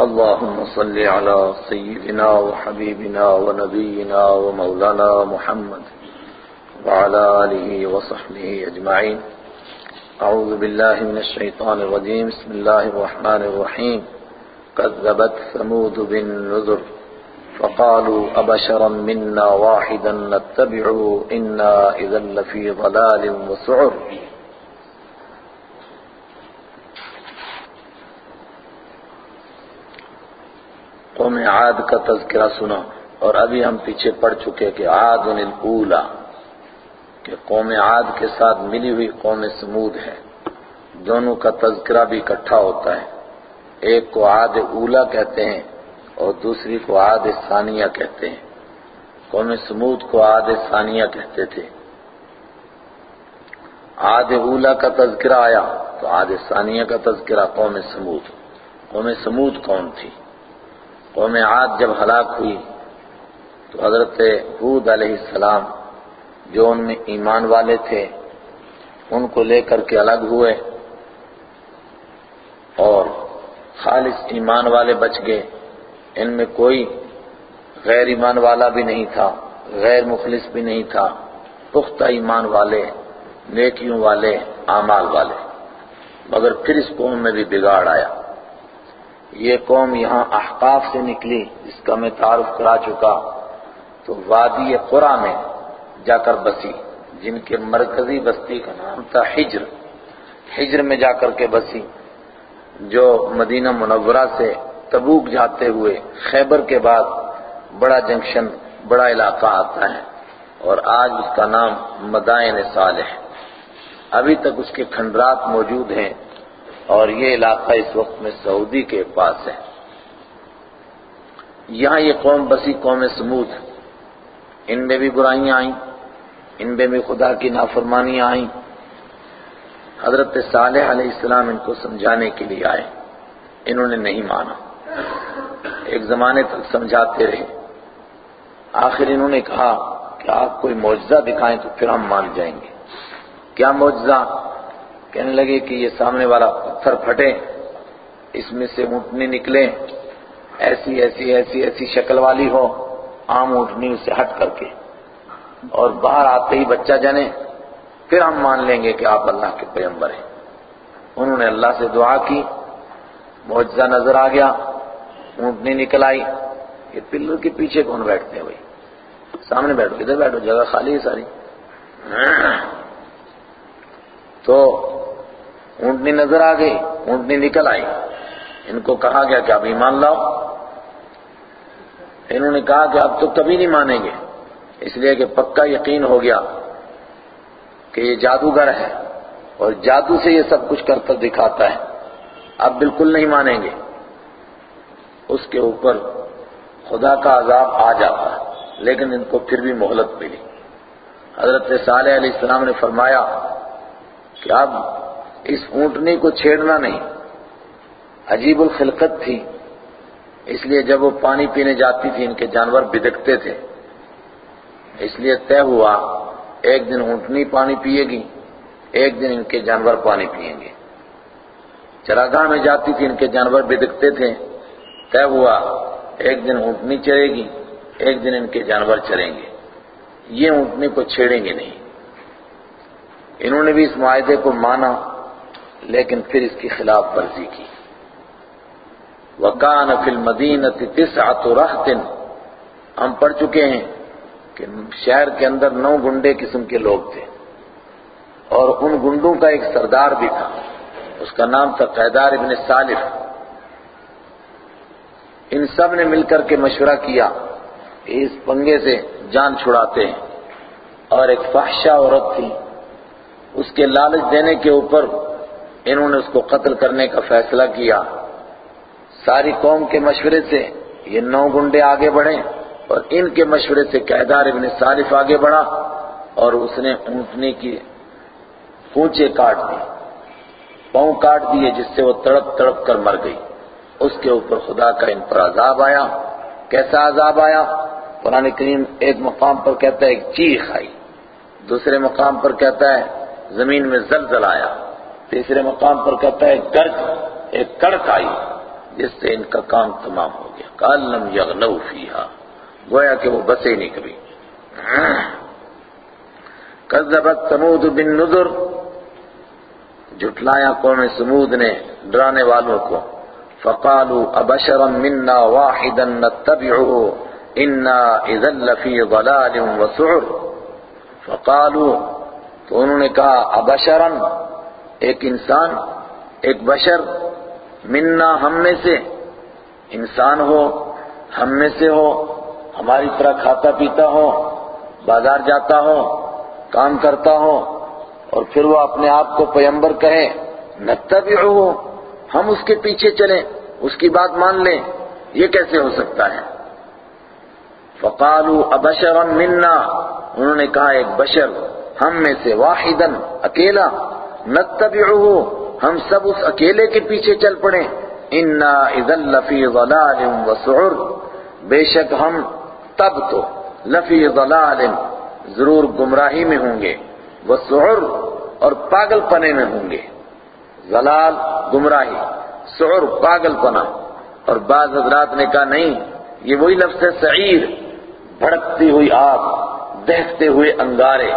اللهم صل على سيدنا وحبيبنا ونبينا ومولانا محمد وعلى آله وصحبه أجمعين. أعوذ بالله من الشيطان الرجيم. بسم الله الرحمن الرحيم. كذبت ثمود بالنذر فقالوا أبشرا منا واحدا نتبعه إنا إذا لفي ضلال وسعر. قوم عاد کا تذکرہ سنا اور ابھی ہم پیچھے پڑ چکے کہ عاد الاولا کہ قوم عاد کے ساتھ ملی ہوئی قوم سمود ہے۔ دونوں کا تذکرہ بھی اکٹھا ہوتا ہے۔ ایک کو عاد اولا کہتے ہیں اور دوسری کو عاد ثانیہ کہتے ہیں۔ قوم سمود کو عاد ثانیہ کہتے تھے۔ عاد اولا کا تذکرہ آیا تو عاد ثانیہ کا تذکرہ قوم سمود۔ قوم سمود کون تھی؟ قوم عاد جب ہلاک ہوئی، تو حضرت حود علیہ السلام جو ان میں ایمان والے تھے، ان کو لے کر کے الگ ہوئے اور خالص ایمان والے بچ گئے۔ ان میں کوئی غیر ایمان والا بھی نہیں تھا، غیر مخلص بھی نہیں تھا، پختہ ایمان والے، نیکیوں والے، اعمال والے۔ مگر پھر اس قوم میں بھی بگاڑ آیا۔ یہ قوم یہاں احقاف سے نکلی، جس کا میں تعارف کرا چکا۔ تو وادی قرآ میں جا کر بسی، جن کے مرکزی بستی کا نام تھا حجر۔ حجر میں جا کر کے بسی، جو مدینہ منورہ سے تبوک جاتے ہوئے خیبر کے بعد بڑا جنکشن، بڑا علاقہ آتا ہے۔ اور آج اس کا نام مدائن صالح۔ ابھی تک اس کے کھنڈرات موجود ہیں۔ اور یہ علاقہ اس وقت میں سعودی کے پاس ہے۔ یہاں یہ قوم بسی قوم سمود ان میں بھی برائیاں آئیں، ان میں بھی خدا کی نافرمانیاں آئیں۔ حضرت صالح علیہ السلام ان کو سمجھانے کے لیے آئے۔ انہوں نے نہیں مانا۔ ایک زمانے تک سمجھاتے رہے۔ آخر انہوں نے کہا کہ آپ کوئی معجزہ دکھائیں تو پھر ہم مان جائیں گے۔ کیا معجزہ؟ کہنے لگے کہ یہ سامنے والا پتھر پھٹے اس میں سے اونٹنی نکلے ایسی ایسی ایسی ایسی شکل والی ہو عام اونٹنی اسے ہٹ کر کے۔ اور باہر آتے ہی بچہ جنے، پھر ہم مان لیں گے کہ آپ اللہ کے پیغمبر ہیں۔ انہوں نے اللہ سے دعا کی، معجزہ نظر آ گیا، اونٹنی نکل آئی۔ یہ پلر کے پیچھے کون بیٹھتے ہیں بھائی؟ سامنے بیٹھو، ادھر بیٹھو، جگہ خالی ہے ساری۔ تو اونٹنی نظر آ گئی، اونٹنی نکل آئی۔ ان کو کہا گیا کہ اب ایمان لاؤ۔ انہوں نے کہا کہ اب تو کبھی نہیں مانیں گے۔ اس لیے کہ پکا یقین ہو گیا کہ یہ جادوگر ہے اور جادو سے یہ سب کچھ کر کر دکھاتا ہے۔ اب بالکل نہیں مانیں گے۔ اس کے اوپر خدا کا عذاب آ جاتا ہے، لیکن ان کو پھر بھی مہلت ملی۔ حضرت صالح علیہ السلام نے فرمایا کہ اب اس اونٹنی کو چھیڑنا نہیں۔ عجیب الخلقت تھی۔ اس لیے جب وہ پانی پینے جاتی تھی، ان کے جانور بدکتے تھے۔ اس لیے طے ہوا، ایک دن اونٹنی پانی پیے گی، ایک دن ان کے جانور پانی پیئیں گے۔ چراگاہ میں جاتی تھی، ان کے جانور بدکتے تھے۔ طے ہوا، ایک دن اونٹنی چرے گی، ایک دن ان کے جانور چریں گے۔ یہ اونٹنی کو چھیڑیں گے نہیں۔ انہوں نے بھی اس معاہدے کو مانا۔ لیکن پھر اس کی خلاف ورزی کی۔ وَقَانَ فِي الْمَدِينَةِ تِسْعَةُ رَحْتٍ ہم پڑھ چکے ہیں کہ شہر کے اندر نو گنڈے قسم کے لوگ تھے۔ اور ان گنڈوں کا ایک سردار بھی تھا۔ اس کا نام تھا قیدار ابن صالف ان سب نے مل کر کے مشورہ کیا کہ اس پنگے سے جان چھڑاتے ہیں۔ اور ایک فحشہ عورت تھی۔ اس کے لالچ دینے کے اوپر انہوں نے اس کو قتل کرنے کا فیصلہ کیا۔ ساری قوم کے مشورے سے یہ نو گنڈے آگے بڑھے اور ان کے مشورے سے قیدار ابن صالف آگے بڑھا اور اس نے اونٹنی کی پونچے کاٹ دی، پاؤں کاٹ دیے جس سے وہ تڑپ تڑپ کر مر گئی۔ اس کے اوپر خدا کا ان پر عذاب آیا۔ کیسا عذاب آیا؟ قرآن کریم ایک مقام پر کہتا ہے، ایک چیخ آئی۔ دوسرے مقام پر کہتا ہے، زمین میں زلزل آیا۔ تیسرے مقام پر کہتا ہے گرج ایک کڑک آئی، جس سے ان کا کام تمام ہو گیا۔ کالم یغنو فیہا۔ گویا کہ وہ بسے نہیں کبھی۔ کذبت سمود بن نظر جھٹلایا قوم سمود نے ڈرانے والوں کو۔ فقالوا، ابشرا منا واحدا نتبعه؟ انا اذا لفی ضلال وسعر فقالوا، تو انہوں نے کہا، ابشرا ایک انسان، ایک بشر، منا ہم میں سے، انسان ہو، ہم میں سے ہو، ہماری طرح کھاتا پیتا ہو، بازار جاتا ہو، کام کرتا ہو، اور پھر وہ اپنے آپ کو پیمبر کہے نتبعہ ہو ہم اس کے پیچھے چلیں، اس کی بات مان لیں، یہ کیسے ہو سکتا ہے؟ فقالوا، ابشرا منا، انہوں نے کہا، ایک بشر، ہم میں سے، واحدا، اکیلا نتبعہ ہم سب اس اکیلے کے پیچھے چل پڑے۔ انا اذا لفی ضلال وسعر۔ بے شک ہم تب تو لفی ضلال، ضرور گمراہی میں ہوں گے۔ وسعر اور پاگل پنے میں ہوں گے۔ ضلال، گمراہی، سعر، پاگل پنا۔ اور بعض حضرات نے کہا، نہیں، یہ وہی لفظ ہے، سعیر۔ بھڑکتی ہوئی آگ دہتے ہوئے انگارے۔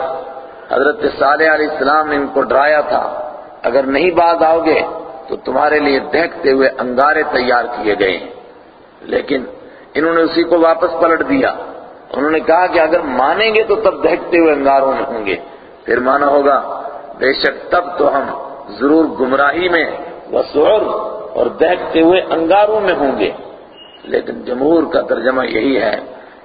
حضرت صالح علیہ السلام نے ان کو ڈرایا تھا۔ اگر نہیں باز آؤ گے تو تمہارے لیے دہتے ہوئے انگارے تیار کیے گئے لیکن انہوں نے اسی کو واپس پلٹ دیا۔ انہوں نے کہا کہ اگر مانیں گے تو تب دہتے ہوئے انگاروں میں ہوں گے۔ پھر مانا ہوگا، بے شک تب تو ہم ضرور گمراہی میں وسعر اور دہتے ہوئے انگاروں میں ہوں گے۔ لیکن جمہور کا ترجمہ یہی ہے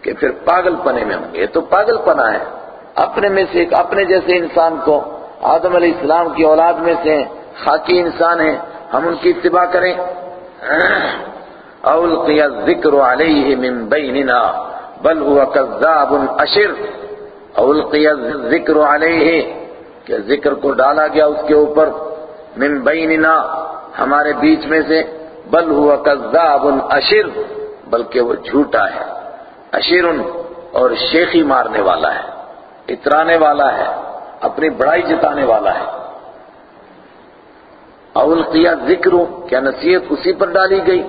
کہ پھر پاگل پنے میں ہوں گے۔ تو پاگل پنا ہے۔ اپنے میں سے ایک، اپنے جیسے انسان کو۔ آدم علیہ السلام کی اولاد میں سے خاکی انسان ہیں ہم ان کی اتباع کریں۔ اولقی الذکر علیہ من بیننا، بل هو کذاب اشر۔ اولقی الذکر علیہ، کہ ذکر کو ڈالا گیا اس کے اوپر۔ من بیننا، ہمارے بیچ میں سے۔ بل هو کذاب اشر، بلکہ وہ جھوٹا ہے۔ اشر اور شیخی مارنے والا ہے۔ اترانے والا ہے، اپنی بڑائی جتانے والا ہے۔ اول کیا ذکر کیا نصیحت اسی پر ڈالی گئی،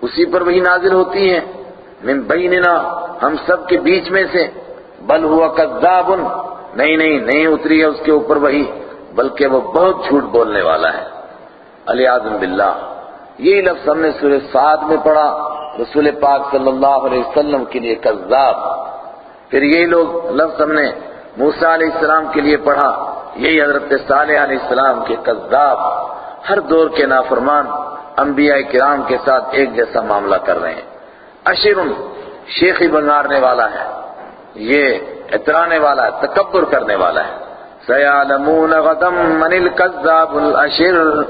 اسی پر وہی نازل ہوتی ہے من بیننا، ہم سب کے بیچ میں سے۔ بل ہوا کذاب نہیں نہیں نہیں اتری ہے اس کے اوپر وہی، بلکہ وہ بہت جھوٹ بولنے والا ہے۔ علی اعظم باللہ۔ یہی لفظ ہم نے سورہ سعد میں پڑھا، رسول پاک صلی اللہ علیہ وسلم کے لیے کذاب۔ پھر یہی لوگ لفظ ہم نے موسیٰ علیہ السلام کے لیے پڑھا، یہی حضرت صالح علیہ السلام کے کذاب، ہر دور کے نافرمان، انبیاء کرام کے ساتھ ایک جیسا معاملہ کر رہے ہیں۔ اشرن شیخی بنگارنے والا ہے، یہ اترانے والا ہے، تکبر کرنے والا ہے۔ سیالمون غدم من الکذاب الاشر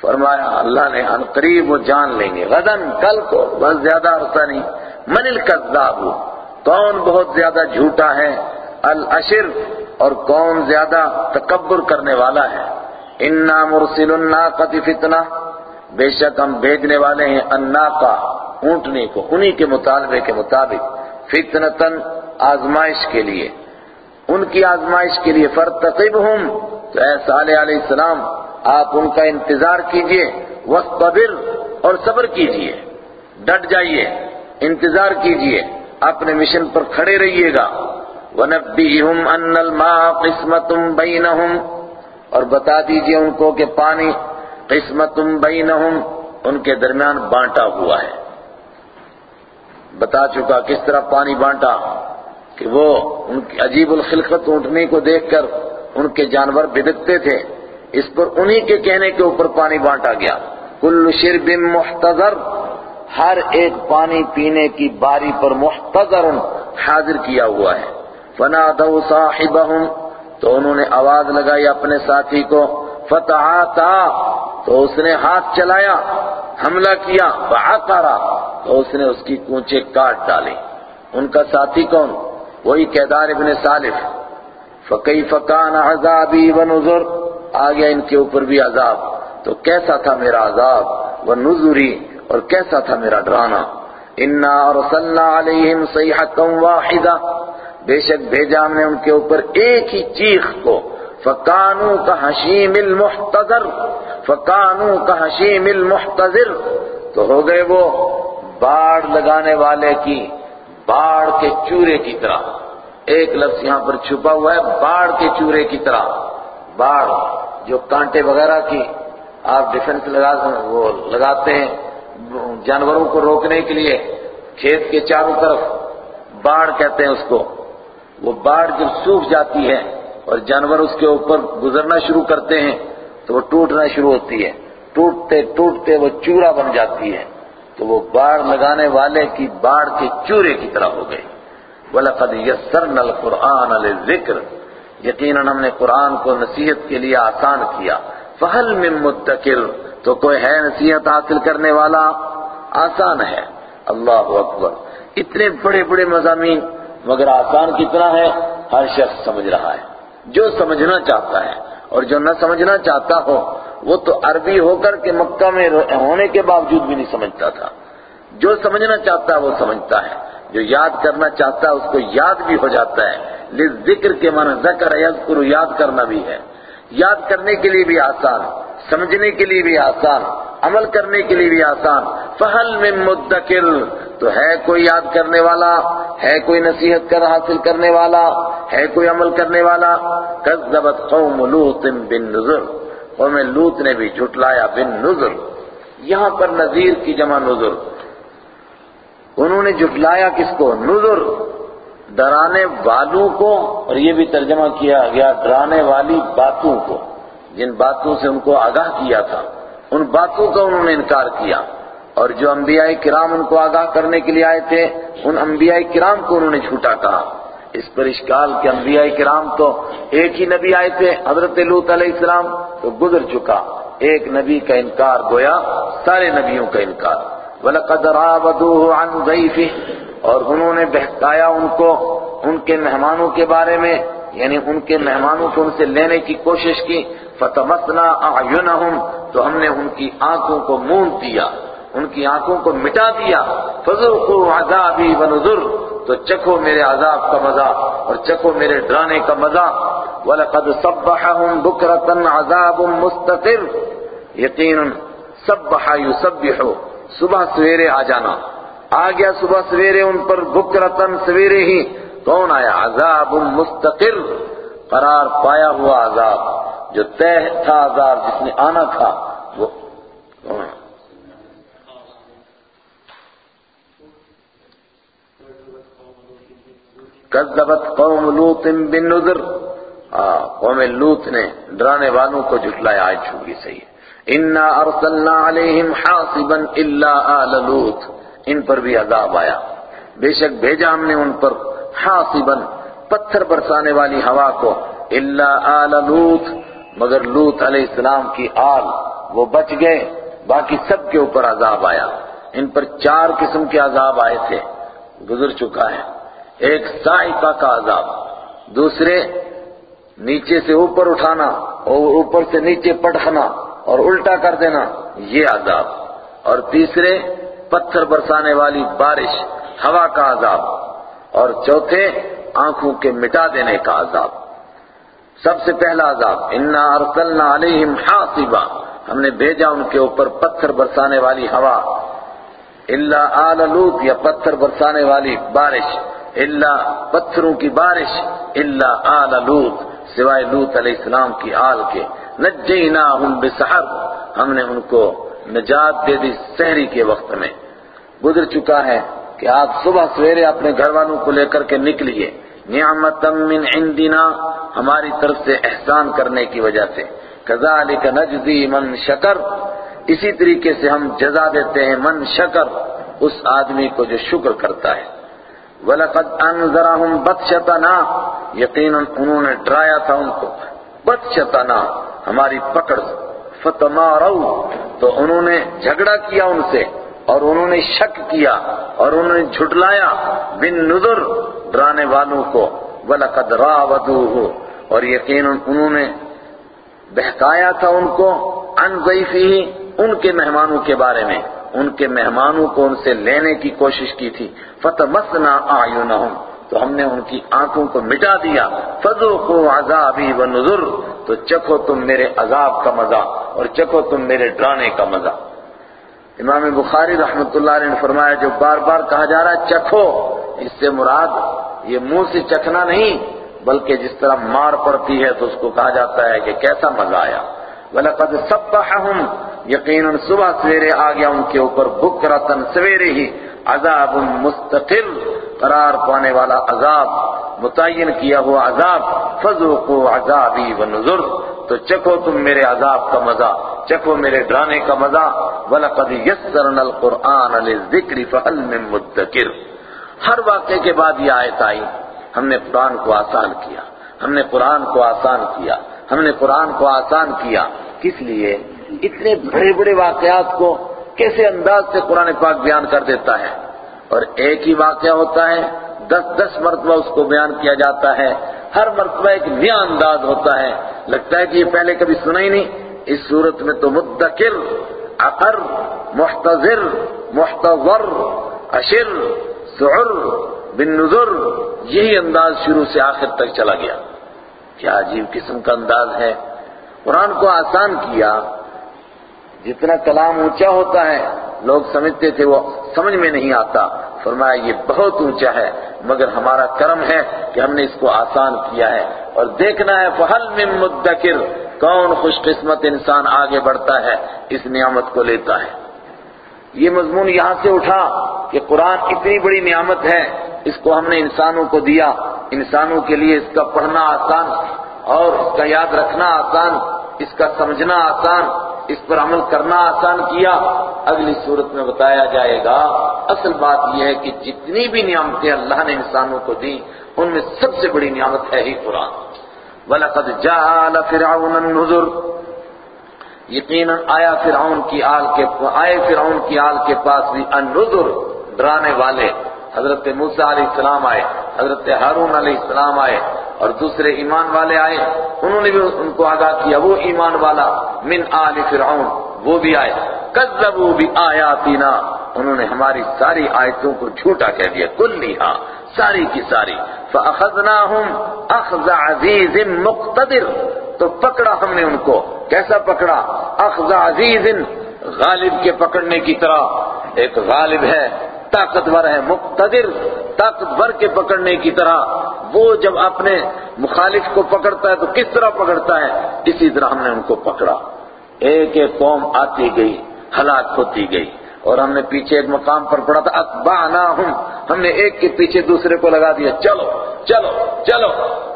فرمایا، اللہ نے ان قریب وہ جان لیں گے۔ غدن کل کو، بس زیادہ عرصہ نہیں۔ من الکذاب کون بہت زیادہ جھوٹا ہے؟ الاشر اور کون زیادہ تکبر کرنے والا ہے؟ انا مرسل الناقۃ فتنہ بے شک ہم بھیجنے والے ہیں الناقہ اونٹنی کو، انہی کے مطالبے کے مطابق۔ فتنتن آزمائش کے لیے۔ ان کی آزمائش کے لیے فرتقبہم تو اے صالح علیہ السلام، آپ ان کا انتظار کیجیے وصبر اور صبر کیجیے۔ ڈٹ جائیے، انتظار کیجیے۔ اپنے مشن پر کھڑے رہیے گا۔ وَنَبِّئِهُمْ أَنَّ الْمَاءَ قِسْمَةٌ بَيْنَهُمْ۔ اور بتا دیجیے ان کو کہ پانی قسمتم بینہم، ان کے درمیان بانٹا ہوا ہے۔ بتا چکا کس طرح پانی بانٹا کہ وہ ان کی عجیب الخلقت اونٹنے کو دیکھ کر ان کے جانور بدکتے تھے۔ اس پر انہی کے کہنے کے اوپر پانی بانٹا گیا۔ کل شرب محتضر ہر ایک پانی پینے کی باری پر محتضر حاضر کیا ہوا ہے۔ فنادوا صاحبهم تو انہوں نے آواز لگائی اپنے ساتھی کو فتحاتا تو اس نے ہاتھ چلایا، حملہ کیا، فعقرا، تو اس نے اس کی کونچے کاٹ ڈالی ان کا ساتھی کون؟ وہی کیدار ابن صالح فکیف کان عذابی ونذر آ گیا ان کے اوپر بھی عذاب۔ تو کیسا تھا میرا عذاب ونذری اور کیسا تھا میرا ڈرانا انا ارسلنا علیہم صیحۃ واحدہ بے شک بھیجا ہم نے ان کے اوپر ایک ہی چیخ کو۔ فَقَانُوا كَحَشِيمِ الْمُحْتَذِرِ فَقَانُوا كَحَشِيمِ الْمُحْتَذِرِ تو ہو گئے وہ باڑ لگانے والے کی، باڑ کے چورے کی طرح۔ ایک لفظ یہاں پر چھپا ہوا ہے، باڑ کے چورے کی طرح۔ باڑ جو کانٹے وغیرہ کی، آپ ڈیفنس لگا وہ لگاتے ہیں۔ جانوروں کو روکنے کے لیے کھیت کے چاروں طرف باڑ کہتے ہیں اس کو۔ وہ باڑ جب سوکھ جاتی ہے اور جانور اس کے اوپر گزرنا شروع کرتے ہیں، تو وہ ٹوٹنا شروع ہوتی ہے۔ ٹوٹتے ٹوٹتے وہ چورا بن جاتی ہے۔ تو وہ باڑ لگانے والے کی باڑ کے چورے کی طرح ہو گئی وَلَقَدْ يَسَّرْنَا الْقُرْآنَ لِلذِّكْرِ۔ یقیناً ہم نے قرآن کو نصیحت کے لیے آسان کیا۔ فَهَلْ مِن مُتَّكِرْ تو کوئی ہے نصیحت حاصل کرنے والا؟ آسان ہے۔ اللہ اکبر۔ اتنے بڑے بڑے مضامین، مگر آسان کتنا ہے، ہر شخص سمجھ رہا ہے۔ جو سمجھنا چاہتا ہے، اور جو نہ سمجھنا چاہتا ہو، وہ تو عربی ہو کر کے مکہ میں ہونے کے باوجود بھی نہیں سمجھتا تھا۔ جو سمجھنا چاہتا ہے، وہ سمجھتا ہے۔ جو یاد کرنا چاہتا ہے، اس کو یاد بھی ہو جاتا ہے۔ ذکر کے معنی ذکر یذکر یاد کرنا بھی ہے۔ یاد کرنے کے لیے بھی آسان، سمجھنے کے لیے بھی آسان، عمل کرنے کے لیے بھی آسان۔ فہل میں مدکر تو ہے کوئی یاد کرنے والا، ہے کوئی نصیحت کر حاصل کرنے والا، ہے کوئی عمل کرنے والا۔ کذبت قوم لوط بن نظر قوم لوط نے بھی جھٹلایا بن نظر یہاں پر نذیر کی جمع نظر انہوں نے جھٹلایا کس کو؟ نظر ڈرانے والوں کو اور یہ بھی ترجمہ کیا گیا ڈرانے والی باتوں کو۔ جن باتوں سے ان کو آگاہ کیا تھا، ان باتوں کا انہوں نے انکار کیا۔ اور جو انبیاء کرام ان کو آگاہ کرنے کے لیے آئے تھے، ان انبیاء کرام کو انہوں نے جھوٹا کہا۔ اس پر اشکال کہ انبیاء کرام تو ایک ہی نبی آئے تھے، حضرت لوت علیہ السلام تو گزر چکا۔ ایک نبی کا انکار گویا، سارے نبیوں کا انکار۔ وَلَقَدْ رَابَدُوهُ عَنْ ضَيْفِهِ اور انہوں نے بہکایا ان کو ان کے مہمانوں کے بارے میں یعنی ان کے مہمانوں کو ان سے لینے کی کوشش کی۔ فتمسنا اعینہم تو ہم نے ان کی آنکھوں کو مون دیا، ان کی آنکھوں کو مٹا دیا۔ فذوقوا عذابی ونذر، تو چکھو میرے عذاب کا مزہ اور چکھو میرے ڈرانے کا مزہ۔ وَلَقَدْ صَبَّحَهُمْ بُكْرَةً عَذَابٌ مُسْتَقِرٌ۔ یقیناً صبح یسبح صبح سویرے آ جانا۔ آ گیا صبح سویرے ان پر بکرتن سویرے ہی۔ کون آیا؟ عذاب مستقر۔ قرار پایا ہوا عذاب۔ جو طے تھا عذاب، جس نے آنا تھا، وہ کذبت قوم لوط بن نذر قوم لوط نے ڈرانے والوں کو جھٹلایا۔ آج چھوڑی صحیح۔ انا ارسلنا علیہم حاصبا الا آل لوط۔ ان پر بھی عذاب آیا۔ بے شک بھیجا ہم نے ان پر حاصبا پتھر برسانے والی ہوا کو الا آل لوط، مگر لوط علیہ السلام کی آل وہ بچ گئے، باقی سب کے اوپر عذاب آیا۔ ان پر چار قسم کے عذاب آئے تھے، گزر چکا ہے۔ ایک سائقہ کا عذاب، دوسرے نیچے سے اوپر اٹھانا اور اوپر سے نیچے پٹھنا اور الٹا کر دینا، یہ عذاب۔ اور تیسرے پتھر برسانے والی بارش، ہوا کا عذاب، اور چوتھے، آنکھوں کے مٹا دینے کا عذاب۔ سب سے پہلا عذاب، انا ارسلنا علیہم حاصبا۔ ہم نے بھیجا ان کے اوپر پتھر برسانے والی ہوا۔ اللہ آل لوت یا پتھر برسانے والی بارش۔ اللہ پتھروں کی بارش اللہ آل لوت سوائے لوت علیہ السلام کی آل کے۔ نجیناہم بسحر۔ ہم نے ان کو نجات دے دی سحری کے وقت میں۔ گزر چکا ہے کہ آپ صبح سویرے اپنے گھر والوں کو لے کر کے نکلیے۔ نعمتا من عندنا، ہماری طرف سے احسان کرنے کی وجہ سے۔ کذالک نجزی من شکر۔ اسی طریقے سے ہم جزا دیتے ہیں من شکر، اس آدمی کو جو شکر کرتا ہے۔ وَلَقَدْ أَنذَرَهُمْ بَطْشَتَنَا۔ یقیناً انہوں نے ڈرایا تھا ان کو۔ بطشتنا، ہماری پکڑ فتمارو، تو انہوں نے جھگڑا کیا ان سے اور انہوں نے شک کیا اور انہوں نے جھٹلایا، بن نظر ڈرانے والوں کو، وَلَقَدْ رَاوَدُوهُ، اور یقیناً انہوں نے بہکایا تھا ان کو ان ضیفی ان کے مہمانوں کے بارے میں۔ ان کے مہمانوں کو ان سے لینے کی کوشش کی تھی۔ فتمسنا اعینہم تو ہم نے ان کی آنکھوں کو مٹا دیا۔ فذوقوا عذابی ونذر تو چکھو تم میرے عذاب کا مزہ اور چکھو تم میرے ڈرانے کا مزہ۔ امام بخاری رحمت اللہ علیہ نے فرمایا، جو بار بار کہا جا رہا ہے، چکھو۔ اس سے مراد یہ منہ سے چکھنا نہیں، بلکہ جس طرح مار پڑتی ہے تو اس کو کہا جاتا ہے کہ کیسا مزہ آیا۔ وَلَقَدْ سَبَّحَهُمْ۔ یقیناً صبح سویرے آ گیا ان کے اوپر بکرتن سویرے ہی۔ عذاب مستقل قرار پانے والا عذاب، متعین کیا ہوا عذاب، فذوقوا عذابی ونذر تو چکھو تم میرے عذاب کا مزہ، چکھو میرے ڈرانے کا مزہ، وَلَقَدْ يَسَّرْنَا الْقُرْآنَ لِلذِّكْرِ فَهَلْ مِن مُدَّكِرٍ۔ ہر واقعے کے بعد یہ آیت آئی، ہم نے قرآن کو آسان کیا، ہم نے قرآن کو آسان کیا، ہم نے قرآن کو آسان کیا، کس لیے؟ اتنے بڑے بڑے واقعات کو کیسے انداز سے قرآن پاک بیان کر دیتا ہے اور ایک ہی واقعہ ہوتا ہے، دس دس مرتبہ اس کو بیان کیا جاتا ہے۔ ہر مرتبہ ایک نیا انداز ہوتا ہے۔ لگتا ہے کہ یہ پہلے کبھی سنا ہی نہیں۔ اس صورت میں تو مدکر عقر محتضر محتضر، اشر سعر بن نظر یہی انداز شروع سے آخر تک چلا گیا۔ کیا عجیب قسم کا انداز ہے۔ قرآن کو آسان کیا۔ جتنا کلام اونچا ہوتا ہے، لوگ سمجھتے تھے وہ سمجھ میں نہیں آتا۔ فرمایا، یہ بہت اونچا ہے، مگر ہمارا کرم ہے کہ ہم نے اس کو آسان کیا ہے۔ اور دیکھنا ہے فہل من مدکر، کون خوش قسمت انسان آگے بڑھتا ہے، اس نعمت کو لیتا ہے۔ یہ مضمون یہاں سے اٹھا کہ قرآن اتنی بڑی نعمت ہے، اس کو ہم نے انسانوں کو دیا۔ انسانوں کے لیے اس کا پڑھنا آسان، اور اس کا یاد رکھنا آسان، اس کا سمجھنا آسان۔ اس پر عمل کرنا آسان کیا، اگلی صورت میں بتایا جائے گا، اصل بات یہ ہے کہ جتنی بھی نعمتیں اللہ نے انسانوں کو دی ان میں سب سے بڑی نعمت ہے ہی قرآن۔ وَلَقَدْ جَعَلَ فِرْعَوْنَ النُّذُرْ۔ یقیناً آیا فرعون کی آل کے آئے فرعون کی آل کے پاس بھی النذر ڈرانے والے۔ حضرت موسیٰ علیہ السلام آئے، حضرت ہارون علیہ السلام آئے اور دوسرے ایمان والے آئے۔ انہوں نے بھی ان کو آگاہ کیا۔ وہ ایمان والا من آل فرعون، وہ بھی آئے۔ کذبوا بآیاتنا۔ انہوں نے ہماری ساری آیتوں کو جھوٹا کہہ دیا۔ کلیہا، ساری کی ساری۔ فَأَخَذْنَاهُمْ أَخْذَ عَزِيزٍ مُقْتَدِرٍ۔ تو پکڑا ہم نے ان کو۔ کیسا پکڑا؟ اخذ عزیز غالب کے پکڑنے کی طرح۔ ایک غالب ہے، طاقتور ہے، مقتدر، طاقتور کے پکڑنے کی طرح۔ وہ جب اپنے مخالف کو پکڑتا ہے تو کس طرح پکڑتا ہے؟ اسی طرح ہم نے ان کو پکڑا۔ ایک ایک قوم آتی گئی، ہلاک ہوتی گئی۔ اور ہم نے پیچھے ایک مقام پر پڑا تھا، اتبعناہم۔ ہم نے ایک کے پیچھے دوسرے کو لگا دیا، چلو چلو چلو۔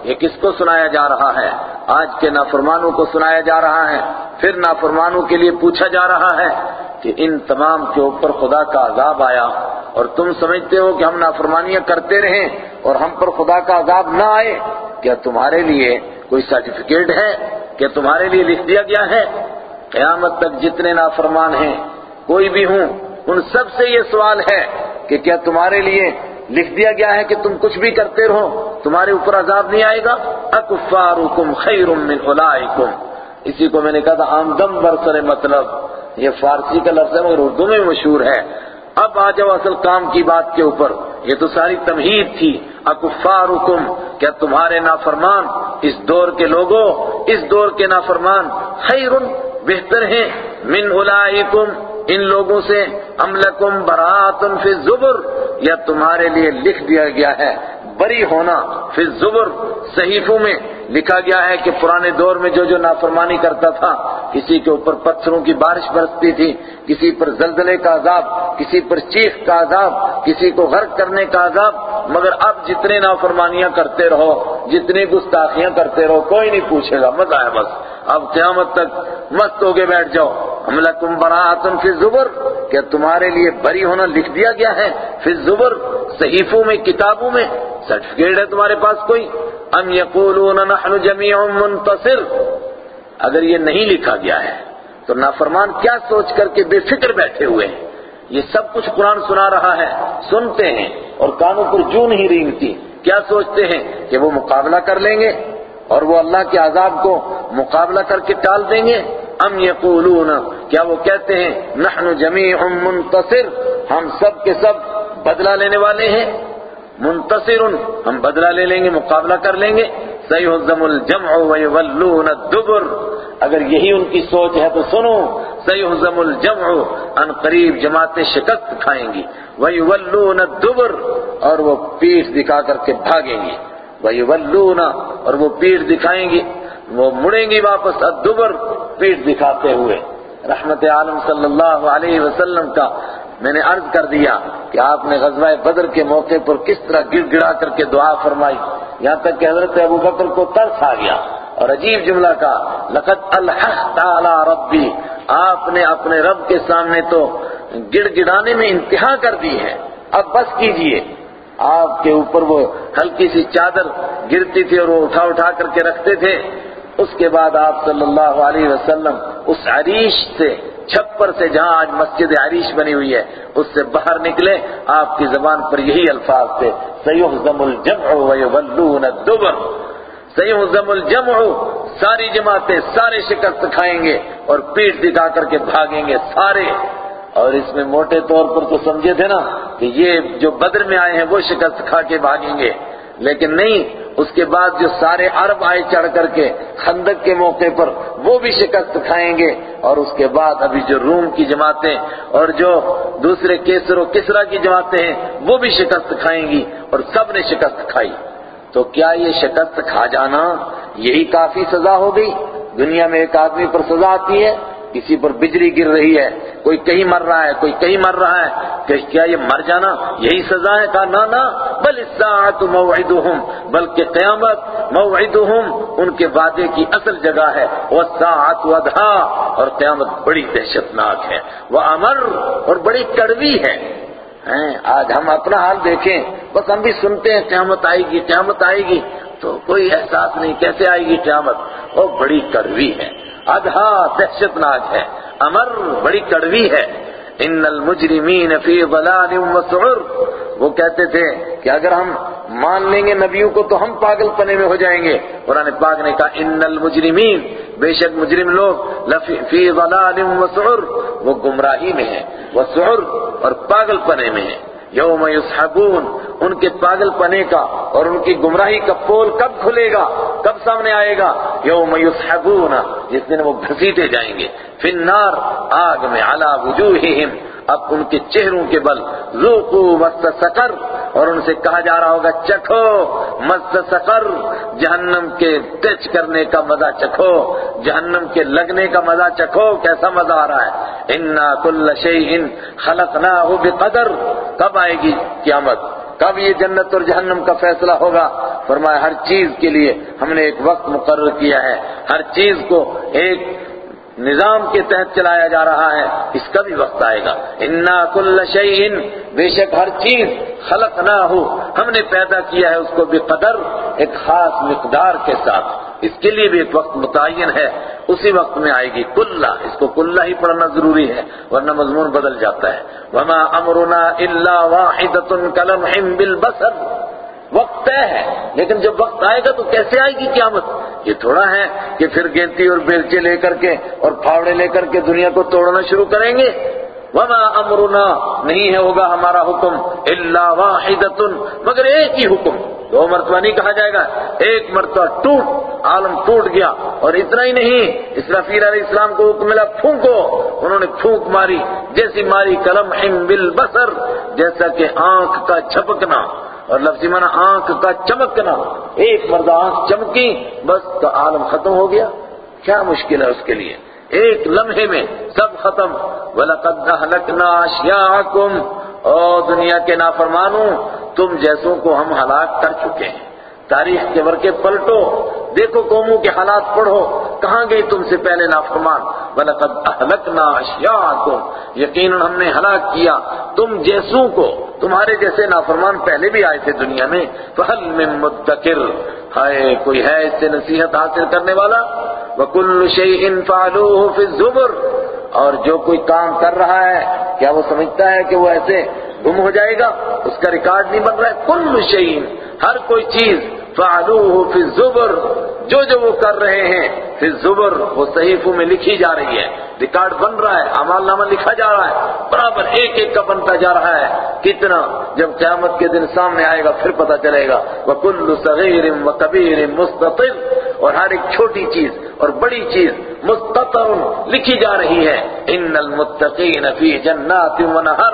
یہ کس کو سنایا جا رہا ہے؟ آج کے نافرمانوں کو سنایا جا رہا ہے۔ پھر نافرمانوں کے لیے پوچھا جا رہا ہے۔ کہ ان تمام کے اوپر خدا کا عذاب آیا اور تم سمجھتے ہو کہ ہم نافرمانیاں کرتے رہیں اور ہم پر خدا کا عذاب نہ آئے، کیا تمہارے لیے کوئی سرٹیفکیٹ ہے؟ کیا تمہارے لیے لکھ دیا گیا ہے؟ قیامت تک جتنے نافرمان ہیں، کوئی بھی ہوں، ان سب سے یہ سوال ہے کہ کیا تمہارے لیے لکھ دیا گیا ہے کہ تم کچھ بھی کرتے رہو؟ تمہارے اوپر عذاب نہیں آئے گا؟ اکفارکم خیر من اولائکم۔ اسی کو میں نے کہا تھا آمدم برسر مطلب۔ یہ فارسی کا لفظ ہے مگر اردو میں مشہور ہے۔ اب آ جاؤ اصل کام کی بات کے اوپر۔ یہ تو ساری تمہید تھی۔ اکفارکم، کیا تمہارے نافرمان؟ اس دور کے لوگوں، اس دور کے نافرمان خیر بہتر ہیں۔ من اولائکم، ان لوگوں سے۔ ام لکم براتن فی الزبر، یا تمہارے لیے لکھ دیا گیا ہے۔ بری ہونا فی الزبر صحیفوں میں لکھا گیا ہے کہ پرانے دور میں جو جو نافرمانی کرتا تھا، کسی کے اوپر پتھروں کی بارش برستی تھی، کسی پر زلزلے کا عذاب، کسی پر چیخ کا عذاب، کسی کو غرق کرنے کا عذاب، مگر اب جتنے نافرمانیاں کرتے رہو، جتنی گستاخیاں کرتے رہو، کوئی نہیں پوچھے گا، مزہ ہے بس۔ اب قیامت تک مست ہو کے بیٹھ جاؤ۔ ہم لکم براعتن فی الزبر، کیا تمہارے لیے بری ہونا لکھ دیا گیا ہے؟ فی الزبر صحیفوں میں، کتابوں میں سرٹیفکیٹ ہے تمہارے پاس کوئی؟ ام یقولون نحن جمیع منتصر۔ اگر یہ نہیں لکھا گیا ہے، تو نافرمان کیا سوچ کر کے بے فکر بیٹھے ہوئے ہیں؟ یہ سب کچھ قرآن سنا رہا ہے، سنتے ہیں اور کانوں پر جو نہیں رینگتی۔ کیا سوچتے ہیں کہ وہ مقابلہ کر لیں گے؟ اور وہ اللہ کے عذاب کو مقابلہ کر کے ٹال دیں گے؟ ام یقولون، کیا وہ کہتے ہیں نحن جمیع منتصر؟ ہم سب کے سب بدلہ لینے والے ہیں۔ منتصر ہم بدلہ لے لیں گے، مقابلہ کر لیں گے۔ سیہزم الجمع ویولون الدبر۔ اگر یہی ان کی سوچ ہے تو سنو۔ سیہزم الجمع، ان قریب جماعتیں شکست کھائیں گی۔ وَيُوَلُّونَ الدُّبُرْ، اور وہ پیٹھ دکھا کر کے بھاگیں گی۔ وَيُوَلُّونَ، اور وہ پیٹھ دکھائیں گی۔ وہ مڑیں گی واپس الدبر، پیٹھ دکھاتے ہوئے۔ رحمت عالم صلی اللہ علیہ وسلم کا میں نے عرض کر دیا کہ آپ نے غزوہ بدر کے موقع پر کس طرح گر گڑا کر کے دعا فرمائی۔ یہاں تک کہ حضرت ابو بکر کو ترس آ گیا۔ اور عجیب جملہ کا، لقد الحق تعالی ربی، آپ نے اپنے رب کے سامنے تو گڑ گڑانے میں انتہا کر دی ہے۔ اب بس کیجیے۔ آپ کے اوپر وہ ہلکی سی چادر گرتی تھی اور وہ اٹھا اٹھا کر کے رکھتے تھے۔ اس کے بعد آپ صلی اللہ علیہ وسلم اس عریش سے چھپر سے جہاں آج مسجد عریش بنی ہوئی ہے، اس سے باہر نکلے آپ کی زبان پر یہی الفاظ تھے سیحزم الجمع ویولون الدبر۔ سیحزم الجمع، ساری جماعتیں سارے شکست کھائیں گے اور پیٹ دکھا کر کے بھاگیں گے سارے۔ اور اس میں موٹے طور پر تو سمجھے تھے نا کہ یہ جو بدر میں آئے ہیں، وہ شکست کھا کے بھاگیں گے۔ لیکن نہیں اس کے بعد جو سارے عرب آئے چڑھ کر کے خندق کے موقع پر وہ بھی شکست کھائیں گے اور اس کے بعد ابھی جو روم کی جماعتیں اور جو دوسرے کیسر و کسرا کی جماعتیں ہیں، وہ بھی شکست کھائیں گی اور سب نے شکست کھائی۔ تو کیا یہ شکست کھا جانا؟ یہی کافی سزا ہو گئی دنیا میں ایک آدمی پر سزا آتی ہے۔ کسی پر بجلی گر رہی ہے، کوئی کہیں مر رہا ہے، کوئی کہیں مر رہا ہے، کہ کیا یہ مر جانا؟ یہی سزا ہے؟ کہا نا نا بل الساعت موعدہم، بلکہ قیامت موعدہم، ان کے وعدے کی اصل جگہ ہے، والساعت ودھا اور قیامت بڑی دہشتناک ہے۔ وہ امر اور بڑی کڑوی ہے۔ ہاں، آج ہم اپنا حال دیکھیں، بس ہم بھی سنتے ہیں، قیامت آئے گی، قیامت آئے گی، تو کوئی احساس نہیں، کیسے آئے گی قیامت؟ وہ بڑی کڑوی ہے۔ ادھا دہشتناک ہے، امر بڑی کڑوی ہے۔ ان المجرمین فی ضلال وسعر وہ کہتے تھے کہ اگر ہم مان لیں گے نبیوں کو تو ہم پاگل پنے میں ہو جائیں گے۔ قرآن پاک نے کہا، ان المجرمین، بے شک مجرم لوگ فی ضلال وسعر وہ گمراہی میں ہیں وسعر اور پاگل پنے میں ہیں۔ یوم یسحبون، ان کے پاگل پنے کا اور ان کی گمراہی کا پول کب کھلے گا؟ کب سامنے آئے گا؟ یوم یسحبون، جس دن وہ گھسیٹے جائیں گے۔ فی النار، آگ میں علا وجوہہم۔ اب ان کے چہروں کے بل ذوقو مست سقر اور ان سے کہا جا رہا ہوگا، چکھو، مست سقر، جہنم کے ٹچ کرنے کا مزہ چکھو، جہنم کے لگنے کا مزہ چکھو، کیسا مزہ آ رہا ہے، انا کل شیء خلقناہ بقدر، کب آئے گی قیامت، کب یہ جنت اور جہنم کا فیصلہ ہوگا، فرمایا ہر چیز کے لیے ہم نے ایک وقت مقرر کیا ہے، ہر چیز کو ایک نظام کے تحت چلایا جا رہا ہے، اس کا بھی وقت آئے گا۔ انا کل شیء بے شک ہر چیز خلق نہ ہو ہم نے پیدا کیا ہے اس کو بھی قدر، ایک خاص مقدار کے ساتھ۔ اس کے لیے بھی ایک وقت متعین ہے۔ اسی وقت میں آئے گی کلّا۔ اس کو کلّا ہی پڑھنا ضروری ہے، ورنہ مضمون بدل جاتا ہے۔ وما امرنا الا واحدۃ کلمح بالبصر۔ وقت طے ہے۔ لیکن جب وقت آئے گا تو کیسے آئے گی قیامت؟ یہ تھوڑا ہے کہ پھر گینتی اور بیلچے لے کر کے اور پھاوڑے لے کر کے دنیا کو توڑنا شروع کریں گے۔ وما امرنا نہیں ہے ہوگا ہمارا حکم الا واحدۃ مگر ایک ہی حکم۔ دو مرتبہ نہیں کہا جائے گا، ایک مرتبہ ٹوٹ، عالم ٹوٹ گیا۔ اور اتنا ہی نہیں، اسرافیل علیہ السلام کو حکم ملا، پھونکو۔ انہوں نے پھونک ماری، جیسی ماری کلم بالبصر، جیسا کہ آنکھ کا جھپکنا۔ اور لفظی معنی آنکھ کا چمکنا۔ ایک مرد آنکھ چمکی، بس تو عالم ختم ہو گیا۔ کیا مشکل ہے اس کے لیے؟ ایک لمحے میں سب ختم۔ وَلَقَدْ أَهْلَكْنَا أَشْيَاءَكُمْ۔ او دنیا کے نافرمانوں، تم جیسوں کو ہم ہلاک کر چکے ہیں۔ تاریخ کے ورقے پلٹو، دیکھو قوموں کے حالات پڑھو، کہاں گئی تم سے پہلے نافرمان؟ وَلَقَدْ أَهْلَكْنَا أَشْيَاءَكُمْ یقیناً ہم نے ہلاک کیا۔ تم جیسوں کو، تمہارے جیسے نافرمان پہلے بھی آئے تھے دنیا میں۔ فَهَلْ مِن مُدَّكِرْ۔ ہائے، کوئی ہے اس سے نصیحت حاصل کرنے والا؟ وَكُلُّ شَيْءٍ فَعَلُوهُ فِي الزُّبُرْ۔ اور جو کوئی کام کر رہا ہے، کیا وہ سمجھتا ہے کہ وہ ایسے گم ہو جائے گا؟ اس کا ریکارڈ نہیں بن رہا ہے۔ کل شعین ہر کوئی چیز فعلوه فی الزبر، جو جو وہ کر رہے ہیں، فی الزبر وہ صحیفوں میں لکھی جا رہی ہے۔ ریکارڈ بن رہا ہے عمال نامہ لکھا جا رہا ہے۔ برابر ایک ایک کا بنتا جا رہا ہے۔ کتنا؟ جب قیامت کے دن سامنے آئے گا، پھر پتا چلے گا۔ وَكُلُّ صَغِيرٍ وَكَبِيرٍ مُسْتَطِرٍ۔ اور ہر ایک چھوٹی چیز اور بڑی چیز مستطر لکھی جا رہی ہے۔ ان المتقین فی جنات و نہر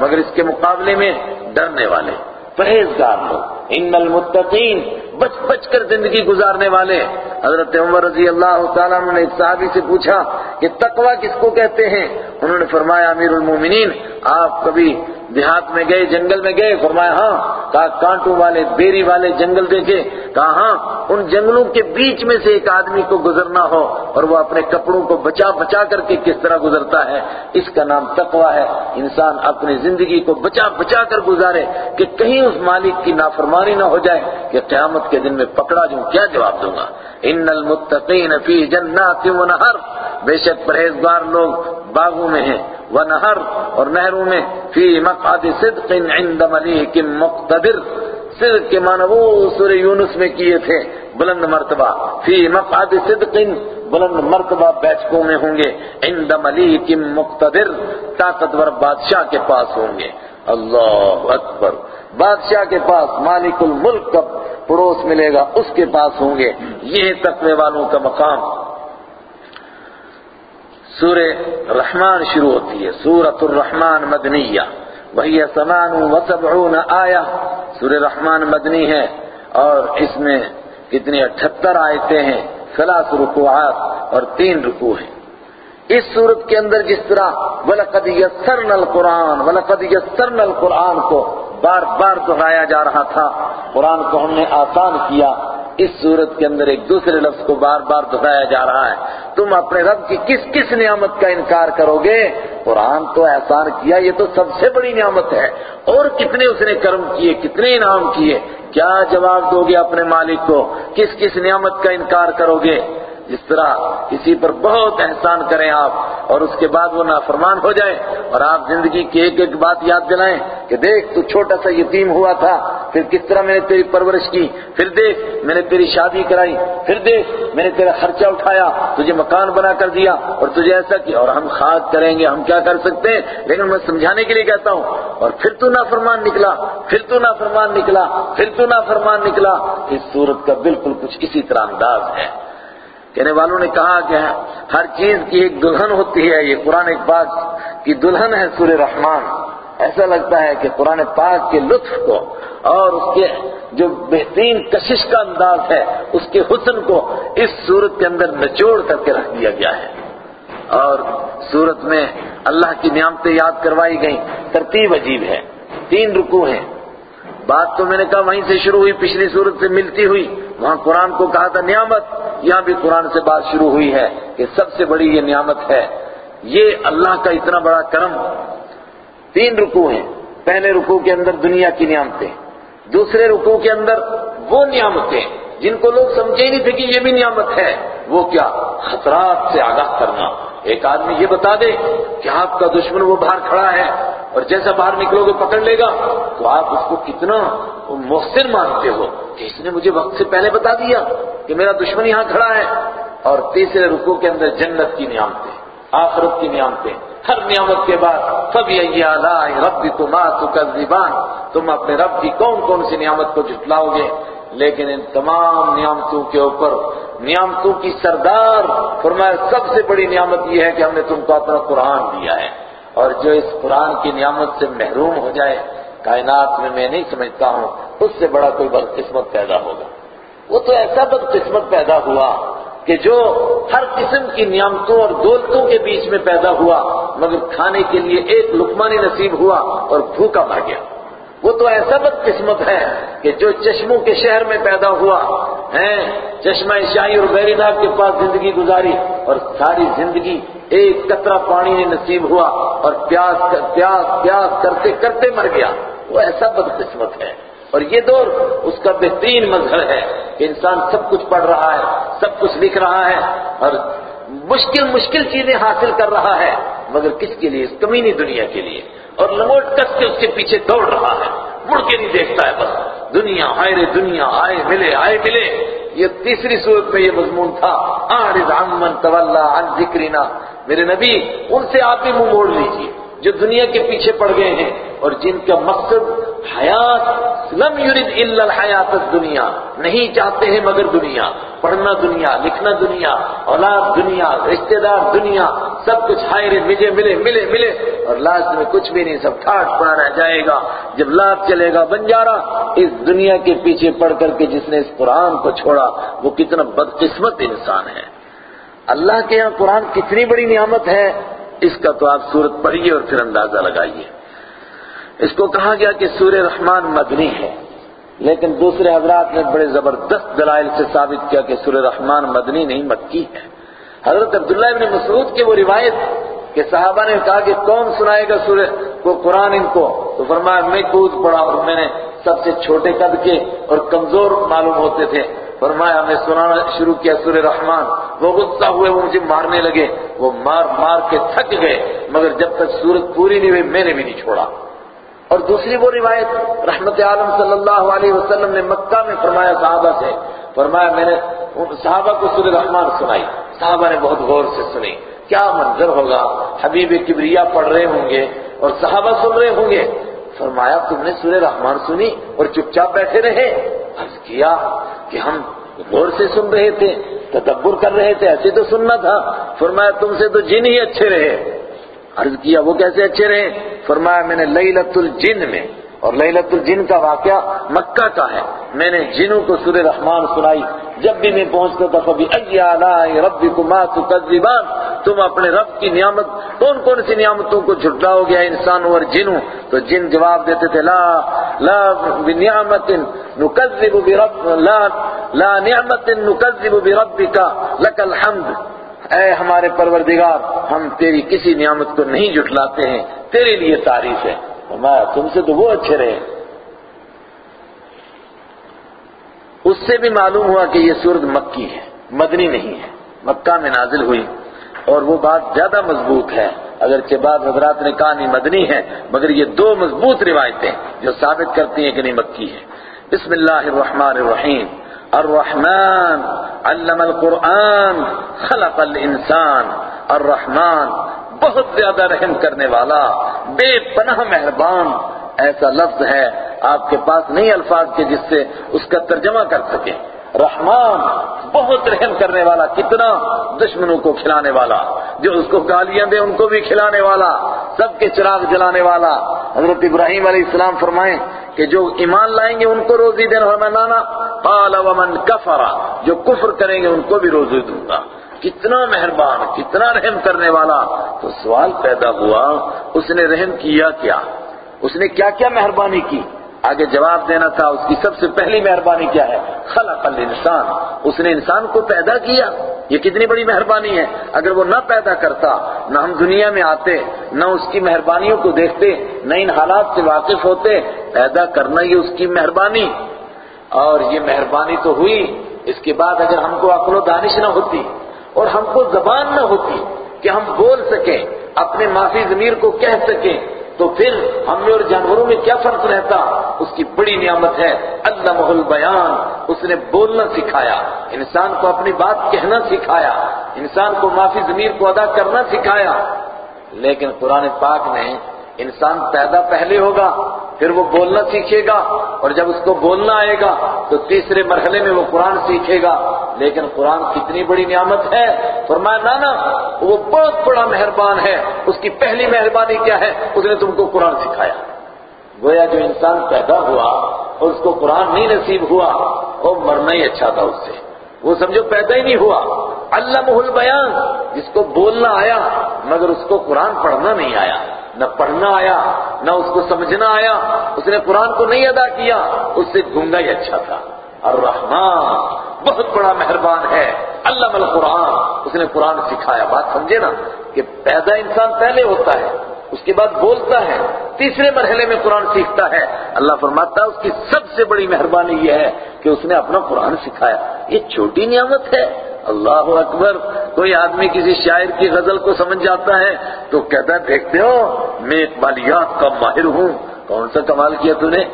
مگر اس کے مقابلے میں ڈرنے والے۔ پرہیزگار لوگ ان المتقین بچ بچ کر زندگی گزارنے والے۔ حضرت عمر رضی اللہ تعالیٰ نے ایک صحابی سے پوچھا کہ تقوی کس کو کہتے ہیں؟ انہوں نے فرمایا، امیر المومنین، آپ کبھی دیہات میں گئے، جنگل میں گئے، فرمایا ہاں کہا، کانٹوں والے، بیری والے جنگل دیکھے، کہا ہاں ان جنگلوں کے بیچ میں سے ایک آدمی کو گزرنا ہو اور وہ اپنے کپڑوں کو بچا بچا کر کے کس طرح گزرتا ہے؟ اس کا نام تقوی ہے۔ انسان اپنی زندگی کو بچا بچا کر گزارے کہ کہیں اس مالک کی نافرمانی نہ ہو جائے کہ قیامت کے دن میں پکڑا جوں، کیا جواب دوں گا؟ ان المتقین فی جنات و نہر۔ بے شک پرہیزگار لوگ باغوں میں ہیں وہ نہر اور نہروں میں، فی مقعد صدق عند ملیک مقتدر۔ صدق کے معنی وہ سورہ یونس میں کیے تھے، بلند مرتبہ۔ فی مقعد صدق بلند مرتبہ بیٹھکوں میں ہوں گے، عند ملیک مقتدر۔ طاقتور بادشاہ کے پاس ہوں گے۔ اللہ اکبر۔ بادشاہ کے پاس مالک الملک کا پڑوس ملے گا؟ اس کے پاس ہوں گے۔ یہ تقوی والوں کا مقام۔ سورہ رحمان شروع ہوتی ہے، سورة الرحمن مدنیہ۔ وہی سمان و سبعون آیا سورہ رحمان مدنی ہے۔ اور اس میں کتنی اٹھتر آیتیں ہیں سلاس رکوعات اور تین رکوع ہیں۔ اس صورت کے اندر جس طرح؟ وَلَقَدْ يَسَّرْنَا الْقُرْآنَ، وَلَقَدْ يَسَّرْنَا الْقُرْآنَ کو بار بار دہرایا جا رہا تھا۔ قرآن کو ہم نے آسان کیا۔ اس صورت کے اندر ایک دوسرے لفظ کو بار بار دہرایا جا رہا ہے۔ تم اپنے رب کی کس کس نعمت کا انکار کرو گے؟ قرآن تو احسان کیا، یہ تو سب سے بڑی نعمت ہے۔ اور کتنے اس نے کرم کیے، کتنے انعام کیے؟ کیا جواب دو گے اپنے مالک کو؟ کس کس نعمت کا انکار کرو گے؟ جس طرح کسی پر بہت احسان کریں آپ اور اس کے بعد وہ نافرمان ہو جائے اور آپ زندگی کی ایک ایک بات یاد دلائیں کہ دیکھ تو چھوٹا سا یتیم ہوا تھا، پھر کس طرح میں نے تیری پرورش کی؟ پھر دیکھ میں نے تیری شادی کرائی، پھر دیکھ میں نے تیرا خرچہ اٹھایا، تجھے مکان بنا کر دیا اور تجھے ایسا کیا اور ہم خاک کریں گے، ہم کیا کر سکتے ہیں؟ لیکن میں سمجھانے کے لیے کہتا ہوں، اور پھر تو نافرمان نکلا، پھر تو نافرمان نکلا، پھر تو نافرمان نکلا۔ اس صورت کا بالکل کچھ اسی طرح انداز ہے۔ کہنے والوں نے کہا کہ ہر چیز کی ایک دلہن ہوتی ہے، یہ قرآن پاک کی دلہن ہے سورہ رحمان۔ ایسا لگتا ہے کہ قرآن پاک کے لطف کو اور اس کے جو بہترین کشش کا انداز ہے، اس کے حسن کو اس صورت کے اندر نچوڑ کر کے رکھ دیا گیا ہے۔ اور صورت میں اللہ کی نعمتیں یاد کروائی گئیں۔ ترتیب عجیب ہے۔ تین رکو ہیں۔ بات تو میں نے کہا وہیں سے شروع ہوئی، پچھلی صورت سے ملتی ہوئی۔ وہاں قرآن کو کہا تھا نعمت، یہاں بھی قرآن سے بات شروع ہوئی ہے کہ سب سے بڑی یہ نعمت ہے۔ یہ اللہ کا اتنا بڑا کرم۔ تین رکوع ہیں۔ پہلے رکوع کے اندر دنیا کی نعمتیں، دوسرے رکوع کے اندر وہ نعمتیں جن کو لوگ سمجھے نہیں تھے کہ یہ بھی نعمت ہے۔ وہ کیا؟ خطرات سے آگاہ کرنا۔ ایک آدمی یہ بتا دے کہ آپ کا دشمن وہ باہر کھڑا ہے اور جیسا باہر نکلو گے پکڑ لے گا، تو آپ اس کو کتنا محسن مانتے ہو کہ اس نے مجھے وقت سے پہلے بتا دیا کہ میرا دشمن یہاں کھڑا ہے اور تیسرے رکوع کے اندر جنت کی نعمتیں، آخرت کی نعمتیں۔ ہر نعمت کے بعد سب یہ رب تم تکذبان تم اپنے رب کی کون کون سی نعمت کو جھٹلاؤ گے؟ لیکن ان تمام نعمتوں کے اوپر، نعمتوں کی سردار فرمایا، سب سے بڑی نعمت یہ ہے کہ ہم نے تم کو اپنا قرآن دیا ہے۔ اور جو اس قرآن کی نعمت سے محروم ہو جائے، کائنات میں میں نہیں سمجھتا ہوں، اس سے بڑا کوئی بدقسمت پیدا ہوگا۔ وہ تو ایسا بدقسمت پیدا ہوا کہ جو ہر قسم کی نعمتوں اور دولتوں کے بیچ میں پیدا ہوا، مگر کھانے کے لیے ایک لکمانی نصیب ہوا اور بھوکا مر گیا۔ وہ تو ایسا بدقسمت ہے کہ جو چشموں کے شہر میں پیدا ہوا ہے چشمہ شاہی اور بیری ناگ کے پاس زندگی گزاری اور ساری زندگی ایک قطرہ پانی نے نصیب ہوا اور پیاس پیاس پیاس کرتے کرتے مر گیا۔ وہ ایسا بدقسمت ہے۔ اور یہ دور اس کا بہترین مظہر ہے کہ انسان سب کچھ پڑھ رہا ہے، سب کچھ لکھ رہا ہے اور مشکل مشکل چیزیں حاصل کر رہا ہے۔ مگر کس کے لیے؟ اس کمینی دنیا کے لیے۔ اور لنگوٹ کس کے اس کے پیچھے دوڑ رہا ہے؟ مڑ کے نہیں دیکھتا ہے بس۔ دنیا آئے رے دنیا، آئے ملے آئے ملے۔ یہ تیسری صورت میں یہ مضمون تھا۔ آرز عمن طول عن ذکرنا۔ میرے نبی، ان سے آپ ہی منہ موڑ لیجیے جو دنیا کے پیچھے پڑ گئے ہیں اور جن کا مقصد حیات لم یرد الا الحیات الدنیا، نہیں چاہتے ہیں مگر دنیا، پڑھنا دنیا، لکھنا دنیا، اولاد دنیا، رشتہ دار دنیا، سب کچھ ہائے مجھے ملے ملے ملے، اور لاسٹ میں کچھ بھی نہیں، سب ٹھاٹ پڑا رہ جائے گا، جب لاکھ چلے گا بنجارا اس دنیا کے پیچھے پڑھ کر کے جس نے اس قرآن کو چھوڑا، وہ کتنا بدقسمت انسان ہے۔ اللہ کے یہاں قرآن کتنی بڑی نعمت ہے اس کا تو آپ صورت پڑھیے اور پھر اندازہ لگائیے۔ اس کو کہا گیا کہ سور رحمان مدنی ہے، لیکن دوسرے حضرات نے بڑے زبردست دلائل سے ثابت کیا کہ سور رحمان مدنی نہیں، مکی ہے۔ حضرت عبداللہ ابن مسعود کی وہ روایت کہ صحابہ نے کہا کہ کون سنائے گا سورہ کو، قرآن ان کو؟ تو فرمایا، میں کود پڑا اور میں نے سب سے چھوٹے قد کے اور کمزور معلوم ہوتے تھے۔ فرمایا میں سنانا شروع کیا سور رحمان۔ وہ غصہ ہوئے، وہ مجھے مارنے لگے، وہ مار مار کے تھک گئے، مگر جب تک سورت پوری نہیں ہوئی، میں نے بھی نہیں چھوڑا۔ اور دوسری وہ روایت رحمت عالم صلی اللہ علیہ وسلم نے مکہ میں فرمایا، صحابہ سے، فرمایا، میں نے صحابہ کو سور رحمان سنائی۔ صحابہ نے بہت غور سے سنی۔ کیا منظر ہوگا؟ حبیب کبریا پڑھ رہے ہوں گے اور صحابہ سن رہے ہوں گے۔ فرمایا، تم نے سورہ رحمان سنی اور چپ چاپ بیٹھے رہے۔ عرض کیا کہ ہم غور سے سن رہے تھے۔ تدبر کر رہے تھے ایسے تو سننا تھا۔ فرمایا، تم سے تو جن ہی اچھے رہے۔ عرض کیا، وہ کیسے اچھے رہے؟ فرمایا، میں نے لیلت الجن میں اور لیلت الجن کا واقعہ مکہ کا ہے۔ میں نے جنوں کو سورہ رحمان سنائی۔ جب بھی میں پہنچتا تھا کبھی آلائی ربکما تکذبان، تم اپنے رب کی نعمت، کون کون سی نعمتوں کو جھٹلاؤ گیا انسان اور جنوں؟ تو جن جواب دیتے تھے، لا لا بنعمت نکذب برب، لا لا نعمت نکذب بربک، لک الحمد۔ اے ہمارے پروردگار، ہم تیری کسی نعمت کو نہیں جھٹلاتے ہیں، تیرے لیے تعریف ہے۔ ہاں، تم سے تو وہ اچھے رہے۔ اس سے بھی معلوم ہوا کہ یہ سورت مکی ہے، مدنی نہیں ہے۔ مکہ میں نازل ہوئی۔ اور وہ بات زیادہ مضبوط ہے۔ اگرچہ بعض حضرات نے کہا، نہیں، مدنی ہے، مگر یہ دو مضبوط روایتیں جو ثابت کرتی ہیں کہ نہیں، مکی ہے۔ بسم اللہ الرحمن الرحیم۔ الرحمن علم القرآن، خلق الانسان۔ الرحمن، بہت زیادہ رحم کرنے والا، بے پناہ مہربان، ایسا لفظ ہے آپ کے پاس نہیں الفاظ کے جس سے اس کا ترجمہ کر سکیں۔ رحمان، بہت رحم کرنے والا، کتنا دشمنوں کو کھلانے والا، جو اس کو گالیاں دے ان کو بھی کھلانے والا، سب کے چراغ جلانے والا۔ حضرت ابراہیم علیہ السلام فرمائیں کہ جو ایمان لائیں گے ان کو روزی دینا میں نانا، قال ومن کفرا جو کفر کریں گے ان کو بھی روزی دوں گا۔ کتنا مہربان، کتنا رحم کرنے والا۔ تو سوال پیدا ہوا، اس نے رحم کیا کیا؟ اس نے کیا کیا مہربانی کی؟ آگے جواب دینا تھا، اس کی سب سے پہلی مہربانی کیا ہے؟ خلق الانسان۔ اس نے انسان کو پیدا کیا۔ یہ کتنی بڑی مہربانی ہے۔ اگر وہ نہ پیدا کرتا، نہ ہم دنیا میں آتے، نہ اس کی مہربانیوں کو دیکھتے، نہ ان حالات سے واقف ہوتے، پیدا کرنا یہ اس کی مہربانی۔ اور یہ مہربانی تو ہوئی۔ اس کے بعد اگر ہم کو عقل و دانش نہ ہوتی اور ہم کو زبان نہ ہوتی کہ ہم بول سکیں، اپنے معافی ضمیر کو کہہ سکیں۔ تو پھر ہم میں اور جانوروں میں کیا فرق رہتا؟ اس کی بڑی نعمت ہے اللہ محل بیان اس نے بولنا سکھایا، انسان کو اپنی بات کہنا سکھایا، انسان کو معافی ضمیر کو ادا کرنا سکھایا۔ لیکن قرآن پاک نے انسان پیدا پہلے ہوگا، پھر وہ بولنا سیکھے گا، اور جب اس کو بولنا آئے گا، تو تیسرے مرحلے میں وہ قرآن سیکھے گا۔ لیکن قرآن کتنی بڑی نعمت ہے۔ فرمایا، نانا، وہ بہت بڑا مہربان ہے۔ اس کی پہلی مہربانی کیا ہے؟ اس نے تم کو قرآن سکھایا۔ گویا جو انسان پیدا ہوا اور اس کو قرآن نہیں نصیب ہوا، وہ مرنا ہی اچھا تھا اس سے۔ وہ سمجھو، پیدا ہی نہیں ہوا۔ اللہ محل بیان جس کو بولنا آیا، مگر اس کو قرآن پڑھنا نہیں آیا۔ نہ پڑھنا آیا، نہ اس کو سمجھنا آیا، اس نے قرآن کو نہیں ادا کیا، اس سے گنگا ہی اچھا تھا۔ الرحمن، بہت بڑا مہربان ہے۔ اللہ مل قرآن اس نے قرآن سکھایا۔ بات سمجھے نا کہ پیدا انسان پہلے ہوتا ہے، اس کے بعد بولتا ہے، تیسرے مرحلے میں قرآن سیکھتا ہے۔ اللہ فرماتا ہے، اس کی سب سے بڑی مہربانی یہ ہے کہ اس نے اپنا قرآن سکھایا۔ یہ چھوٹی نعمت ہے۔ اللہ اکبر، کوئی آدمی کسی شاعر کی غزل کو سمجھ جاتا ہے تو کہتا ہے، دیکھتے ہو، میں اقبالیات کا ماہر ہوں۔ کون سا کمال کیا تو نے؟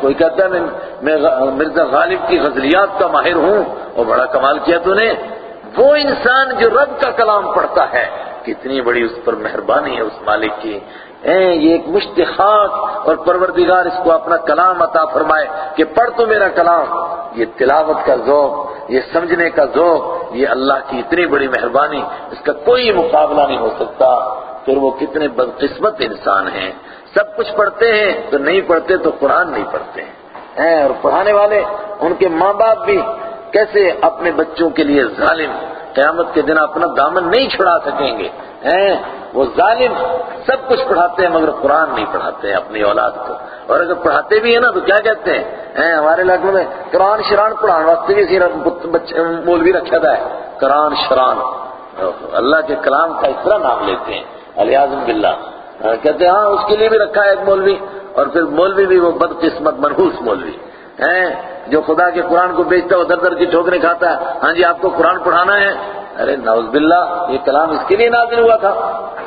کوئی کہتا ہے، میں مرزا غالب کی غزلیات کا ماہر ہوں۔ اور بڑا کمال کیا تو نے؟ وہ انسان جو رب کا کلام پڑھتا ہے، کتنی بڑی اس پر مہربانی ہے اس مالک کی۔ اے یہ ایک مشتخاق اور پروردگار اس کو اپنا کلام عطا فرمائے کہ پڑھ تو میرا کلام۔ یہ تلاوت کا ذوق، یہ سمجھنے کا ذوق، یہ اللہ کی اتنی بڑی مہربانی، اس کا کوئی مقابلہ نہیں ہو سکتا۔ پھر وہ کتنے بدقسمت انسان ہیں۔ سب کچھ پڑھتے ہیں، تو نہیں پڑھتے تو قرآن نہیں پڑھتے۔ ہیں اور پڑھانے والے، ان کے ماں باپ بھی کیسے اپنے بچوں کے لیے ظالم ہیں قیامت کے دن اپنا دامن نہیں چھڑا سکیں گے۔ ہیں؟ وہ ظالم سب کچھ پڑھاتے ہیں مگر قرآن نہیں پڑھاتے ہیں اپنی اولاد کو۔ اور اگر پڑھاتے بھی ہیں نا تو کیا کہتے ہیں؟ ہمارے علاقے میں قرآن شران پڑھانے واسطے بھی مولوی رکھا تھا۔ ہے قرآن شران۔ اللہ کے کلام کا اس طرح نام لیتے ہیں۔ الیازم باللہ۔ ہاں، کہتے ہیں ہاں اس کے لیے بھی رکھا ہے ایک مولوی۔ اور پھر مولوی بھی وہ بدقسمت، منحوس مولوی۔ ہیں، جو خدا کے قرآن کو بیچتا ہے در در کی ٹھوکریں کھاتا ہے۔ ہاں جی آپ کو قرآن پڑھانا ہے؟ ارے نوز باللہ، یہ کلام اس کے لیے نازل ہوا تھا۔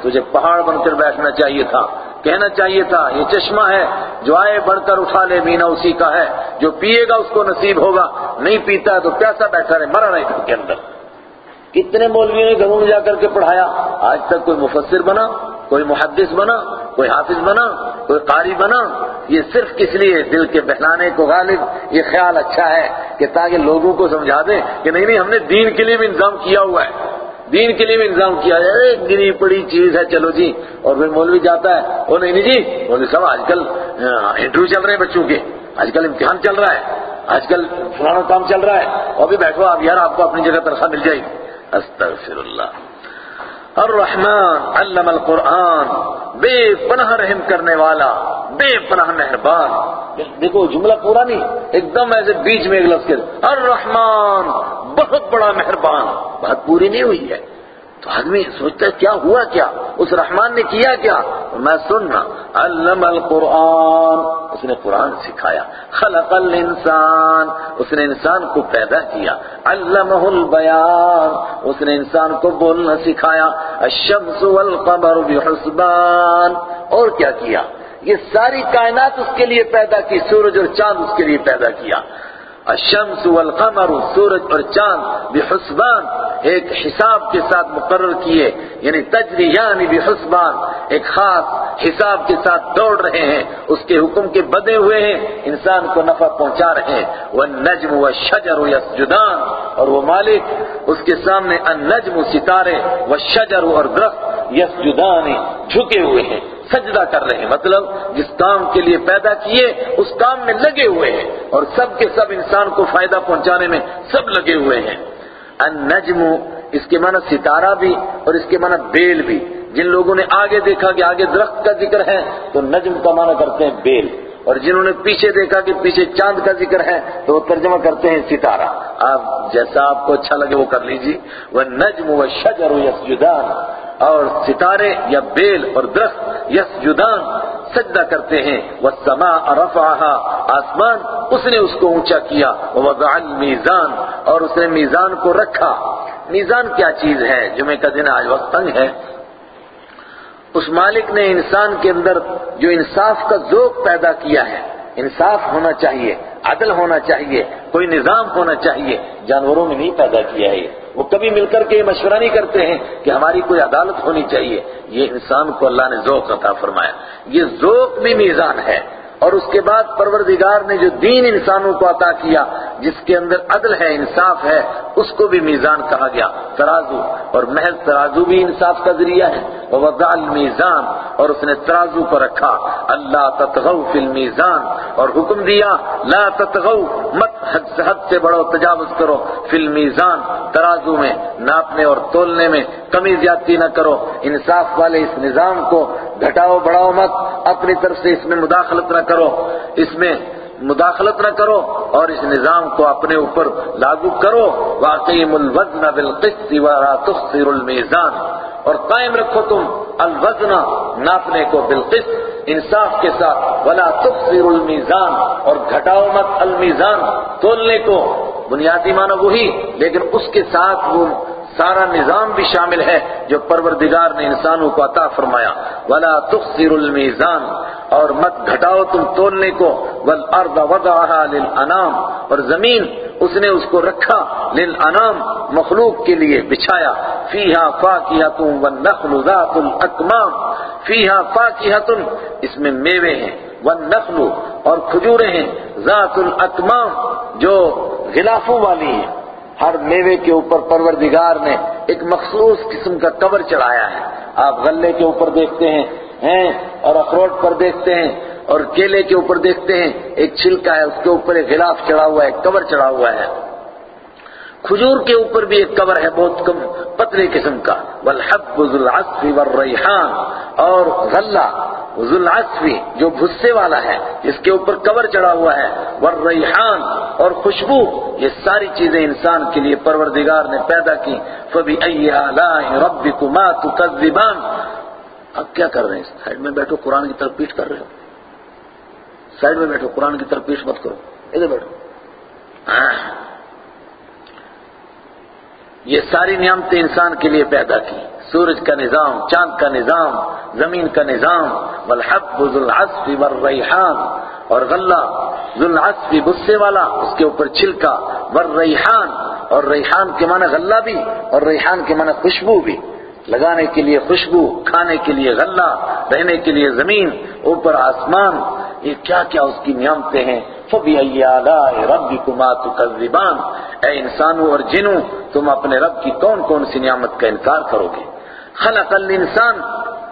تجھے پہاڑ بن کر بیٹھنا چاہیے تھا، کہنا چاہیے تھا، یہ چشمہ ہے جو آئے بڑھ کر اٹھا لے، مینا اسی کا ہے۔ جو پیے گا، اس کو نصیب ہوگا۔ نہیں پیتا ہے تو پیسہ بیٹھا رہے، مرا نہیں کے اندر۔ کتنے مولویوں نے گھروں میں جا کر کے پڑھایا؟ آج تک کوئی مفسر بنا، کوئی محدث بنا، کوئی حافظ بنا، کوئی قاری بنا یہ صرف کس لیے دل کے بہلانے کو غالب؟ یہ خیال اچھا ہے کہ تاکہ لوگوں کو سمجھا دیں کہ نہیں نہیں، ہم نے دین کے لیے بھی انتظام کیا ہوا ہے۔ دین کے لیے بھی انتظام کیا ہے۔ ایک گری پڑی چیز ہے، چلو جی۔ اور پھر مولوی جاتا ہے۔ وہ نہیں نہیں جی مولوی صاحب، آج کل انٹرویو چل رہے ہیں بچوں کے۔ آج کل امتحان چل رہا ہے۔ آج کل فلانا کام چل رہا ہے۔ اور بھی بیٹھو آپ یار، آپ کو اپنی جگہ تنخواہ مل جائے گی۔ استغفر اللہ۔ الرحمن علم القرآن، بے پناہ رحم کرنے والا، بے پناہ مہربان۔ دیکھو، جملہ پورا نہیں ایک دم ایسے بیچ میں ایک لفظ کے۔ الرحمن، بہت بڑا مہربان۔ بات پوری نہیں ہوئی ہے۔ تو آدمی سوچتا ہے کیا ہوا کیا؟ اس رحمان نے کیا کیا؟ میں سننا، علم القرآن۔ اس نے قرآن سکھایا۔ خلق الانسان۔ اس نے انسان کو پیدا کیا۔ علمہ البیان۔ اس نے انسان کو بولنا سکھایا۔ الشمس والقمر بحسبان۔ اور کیا کیا؟ یہ ساری کائنات اس کے لیے پیدا کی، سورج اور چاند اس کے لیے پیدا کیا۔ الشمس والقمر، سورج اور چاند بحسبان، ایک حساب کے ساتھ مقرر کیے یعنی تجری یعنی بحسبان، ایک خاص حساب کے ساتھ دوڑ رہے ہیں، اس کے حکم کے بدے ہوئے ہیں، انسان کو نفع پہنچا رہے ہیں۔ والنجم والشجر یسجدان اور وہ مالک، اس کے سامنے النجم ستارے، والشجر اور درخت یسجدان، جھکے ہوئے ہیں۔ سجدہ کر رہے ہیں۔ مطلب جس کام کے لیے پیدا کیے، اس کام میں لگے ہوئے ہیں۔ اور سب کے سب انسان کو فائدہ پہنچانے میں سب لگے ہوئے ہیں۔ النجم، اس کے معنی ستارہ بھی اور اس کے معنی بیل بھی۔ جن لوگوں نے آگے دیکھا کہ آگے درخت کا ذکر ہے، تو نجم کا معنی کرتے ہیں بیل۔ اور جنہوں نے پیچھے دیکھا کہ پیچھے چاند کا ذکر ہے، تو وہ ترجمہ کرتے ہیں ستارہ۔ آپ جیسا آپ کو اچھا لگے وہ کر لیجیے۔ وہ نجم و شجر و یسجدان۔ اور ستارے یا بیل اور درخت یس جدان سجدہ کرتے ہیں۔ وہ سما آسمان، اس نے اس کو اونچا کیا۔ وہ المیزان اور اس نے میزان کو رکھا۔ میزان کیا چیز ہے جمعہ کا دن آج وقت تنگ ہے؟ اس مالک نے انسان کے اندر جو انصاف کا ذوق پیدا کیا ہے، انصاف ہونا چاہیے، عدل ہونا چاہیے، کوئی نظام ہونا چاہیے، جانوروں میں نہیں پیدا کیا ہے وہ کبھی مل کر کے یہ مشورہ نہیں کرتے ہیں کہ ہماری کوئی عدالت ہونی چاہیے۔ یہ انسان کو اللہ نے ذوق عطا فرمایا۔ یہ ذوق بھی میزان ہے۔ اور اس کے بعد پروردگار نے جو دین انسانوں کو عطا کیا، جس کے اندر عدل ہے، انصاف ہے، اس کو بھی میزان کہا گیا۔ ترازو، اور محض ترازو بھی انصاف کا ذریعہ ہے۔ وضع المیزان، اور اس نے ترازو کو رکھا۔ اللہ تتغو فی المیزان، اور حکم دیا، لا تتغو مت حد سے حد سے بڑھو، تجاوز کرو۔ فی المیزان، ترازو میں، ناپنے اور تولنے میں کمی زیادتی نہ کرو۔ انصاف والے اس نظام کو گھٹاؤ بڑھاؤ مت، اپنی طرف سے اس میں مداخلت نہ کرو۔ اس میں مداخلت نہ کرو اور اس نظام کو اپنے اوپر لاگو کرو۔ واقعی الوزن بالقسط ولا تخسر المیزان اور قائم رکھو تم الوزن ناپنے کو بالقسط، انصاف کے ساتھ۔ ولا تخسر المیزان اور گھٹاؤ مت المیزان۔ تولنے کو، بنیادی معنی وہی، لیکن اس کے ساتھ وہ سارا نظام بھی شامل ہے جو پروردگار نے انسانوں کو عطا فرمایا۔ ولا تخسر المیزان اور مت گھٹاؤ تم تولنے کو۔ والارض وضعها للانام اور زمین اس نے اس کو رکھا للانام مخلوق کے لیے بچھایا۔ فیہا فاکہۃ والنخل ذات الاکمام فیہا فاکہۃ اس میں میوے ہیں۔ والنخل اور کھجوریں ہیں۔ ذات الاکمام جو غلافوں والی ہیں۔ ہر میوے کے اوپر پروردگار نے ایک مخصوص قسم کا کور چڑھایا ہے۔ آپ غلے کے اوپر دیکھتے ہیں ہیں، اور اخروٹ پر دیکھتے ہیں، اور کیلے کے اوپر دیکھتے ہیں۔ ایک چھلکا ہے، اس کے اوپر ایک غلاف چڑھا ہوا ہے کور چڑھا ہوا ہے۔ کھجور کے اوپر بھی ایک کور ہے، بہت کم، پتلے قسم کا۔ والحب ذو العصف والریحان اور غلہ۔ ذو جو بھسے والا ہے، جس کے اوپر کور چڑھا ہوا ہے، والریحان، اور خوشبو، یہ ساری چیزیں انسان کے لیے پروردگار نے پیدا کی۔ فبأي آلاء ربكما تكذبان۔ اب کیا کر رہے ہیں؟ سائڈ میں بیٹھو، قرآن کی طرف پیٹ کر رہے ہو۔ سائڈ میں بیٹھو، قرآن کی طرف پیٹ مت کرو۔ ادھر بیٹھو۔ یہ ساری نعمتیں انسان کے لیے پیدا کی۔ سورج کا نظام، چاند کا نظام، زمین کا نظام، والحب ذو العصف والریحان، اور غلہ ذو العصف غصے والا، اس کے اوپر چھلکا، والریحان، اور ریحان کے معنی غلہ بھی، اور ریحان کے معنی خوشبو بھی۔ لگانے کے لیے خوشبو، کھانے کے لیے غلہ، رہنے کے لیے زمین، اوپر آسمان، یہ کیا کیا اس کی نعمتیں ہیں؟ فَبِأَيِّ آلَاءِ رَبِّكُمَا تُكَذِّبَانِ۔ اے انسانوں اور جنوں، تم اپنے رب کی کون کون سی نعمت کا انکار کرو گے؟ خلق الانسان،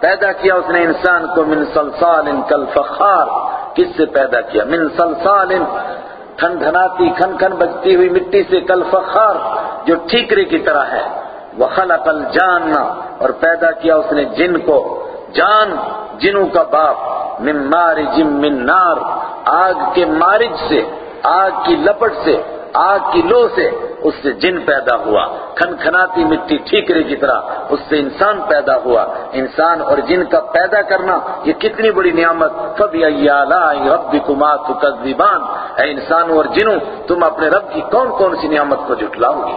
پیدا کیا اس نے انسان کو من صلصال کالفخار، کس سے پیدا کیا؟ من صلصال ٹھن ٹھناتی کھن کھن بجتی ہوئی مٹی سے، کالفخار، جو ٹھیکرے کی طرح ہے۔ وخلق الجان، اور پیدا کیا اس نے جن کو۔ جان جنوں کا باپ، من مارج من نار، آگ کے مارج سے، آگ کی لپٹ سے آگ کی لو سے اس سے جن پیدا ہوا کھن کھناتی مٹی ٹھیکرے کی طرح اس سے انسان پیدا ہوا۔ انسان اور جن کا پیدا کرنا یہ کتنی بڑی نعمت۔ فَبِأَيِّ آلَاءِ رَبِّكُمَا تُكَذِّبَانِ۔ اے انسان اور جنوں، تم اپنے رب کی کون کون سی نعمت کو جھٹلاؤ گے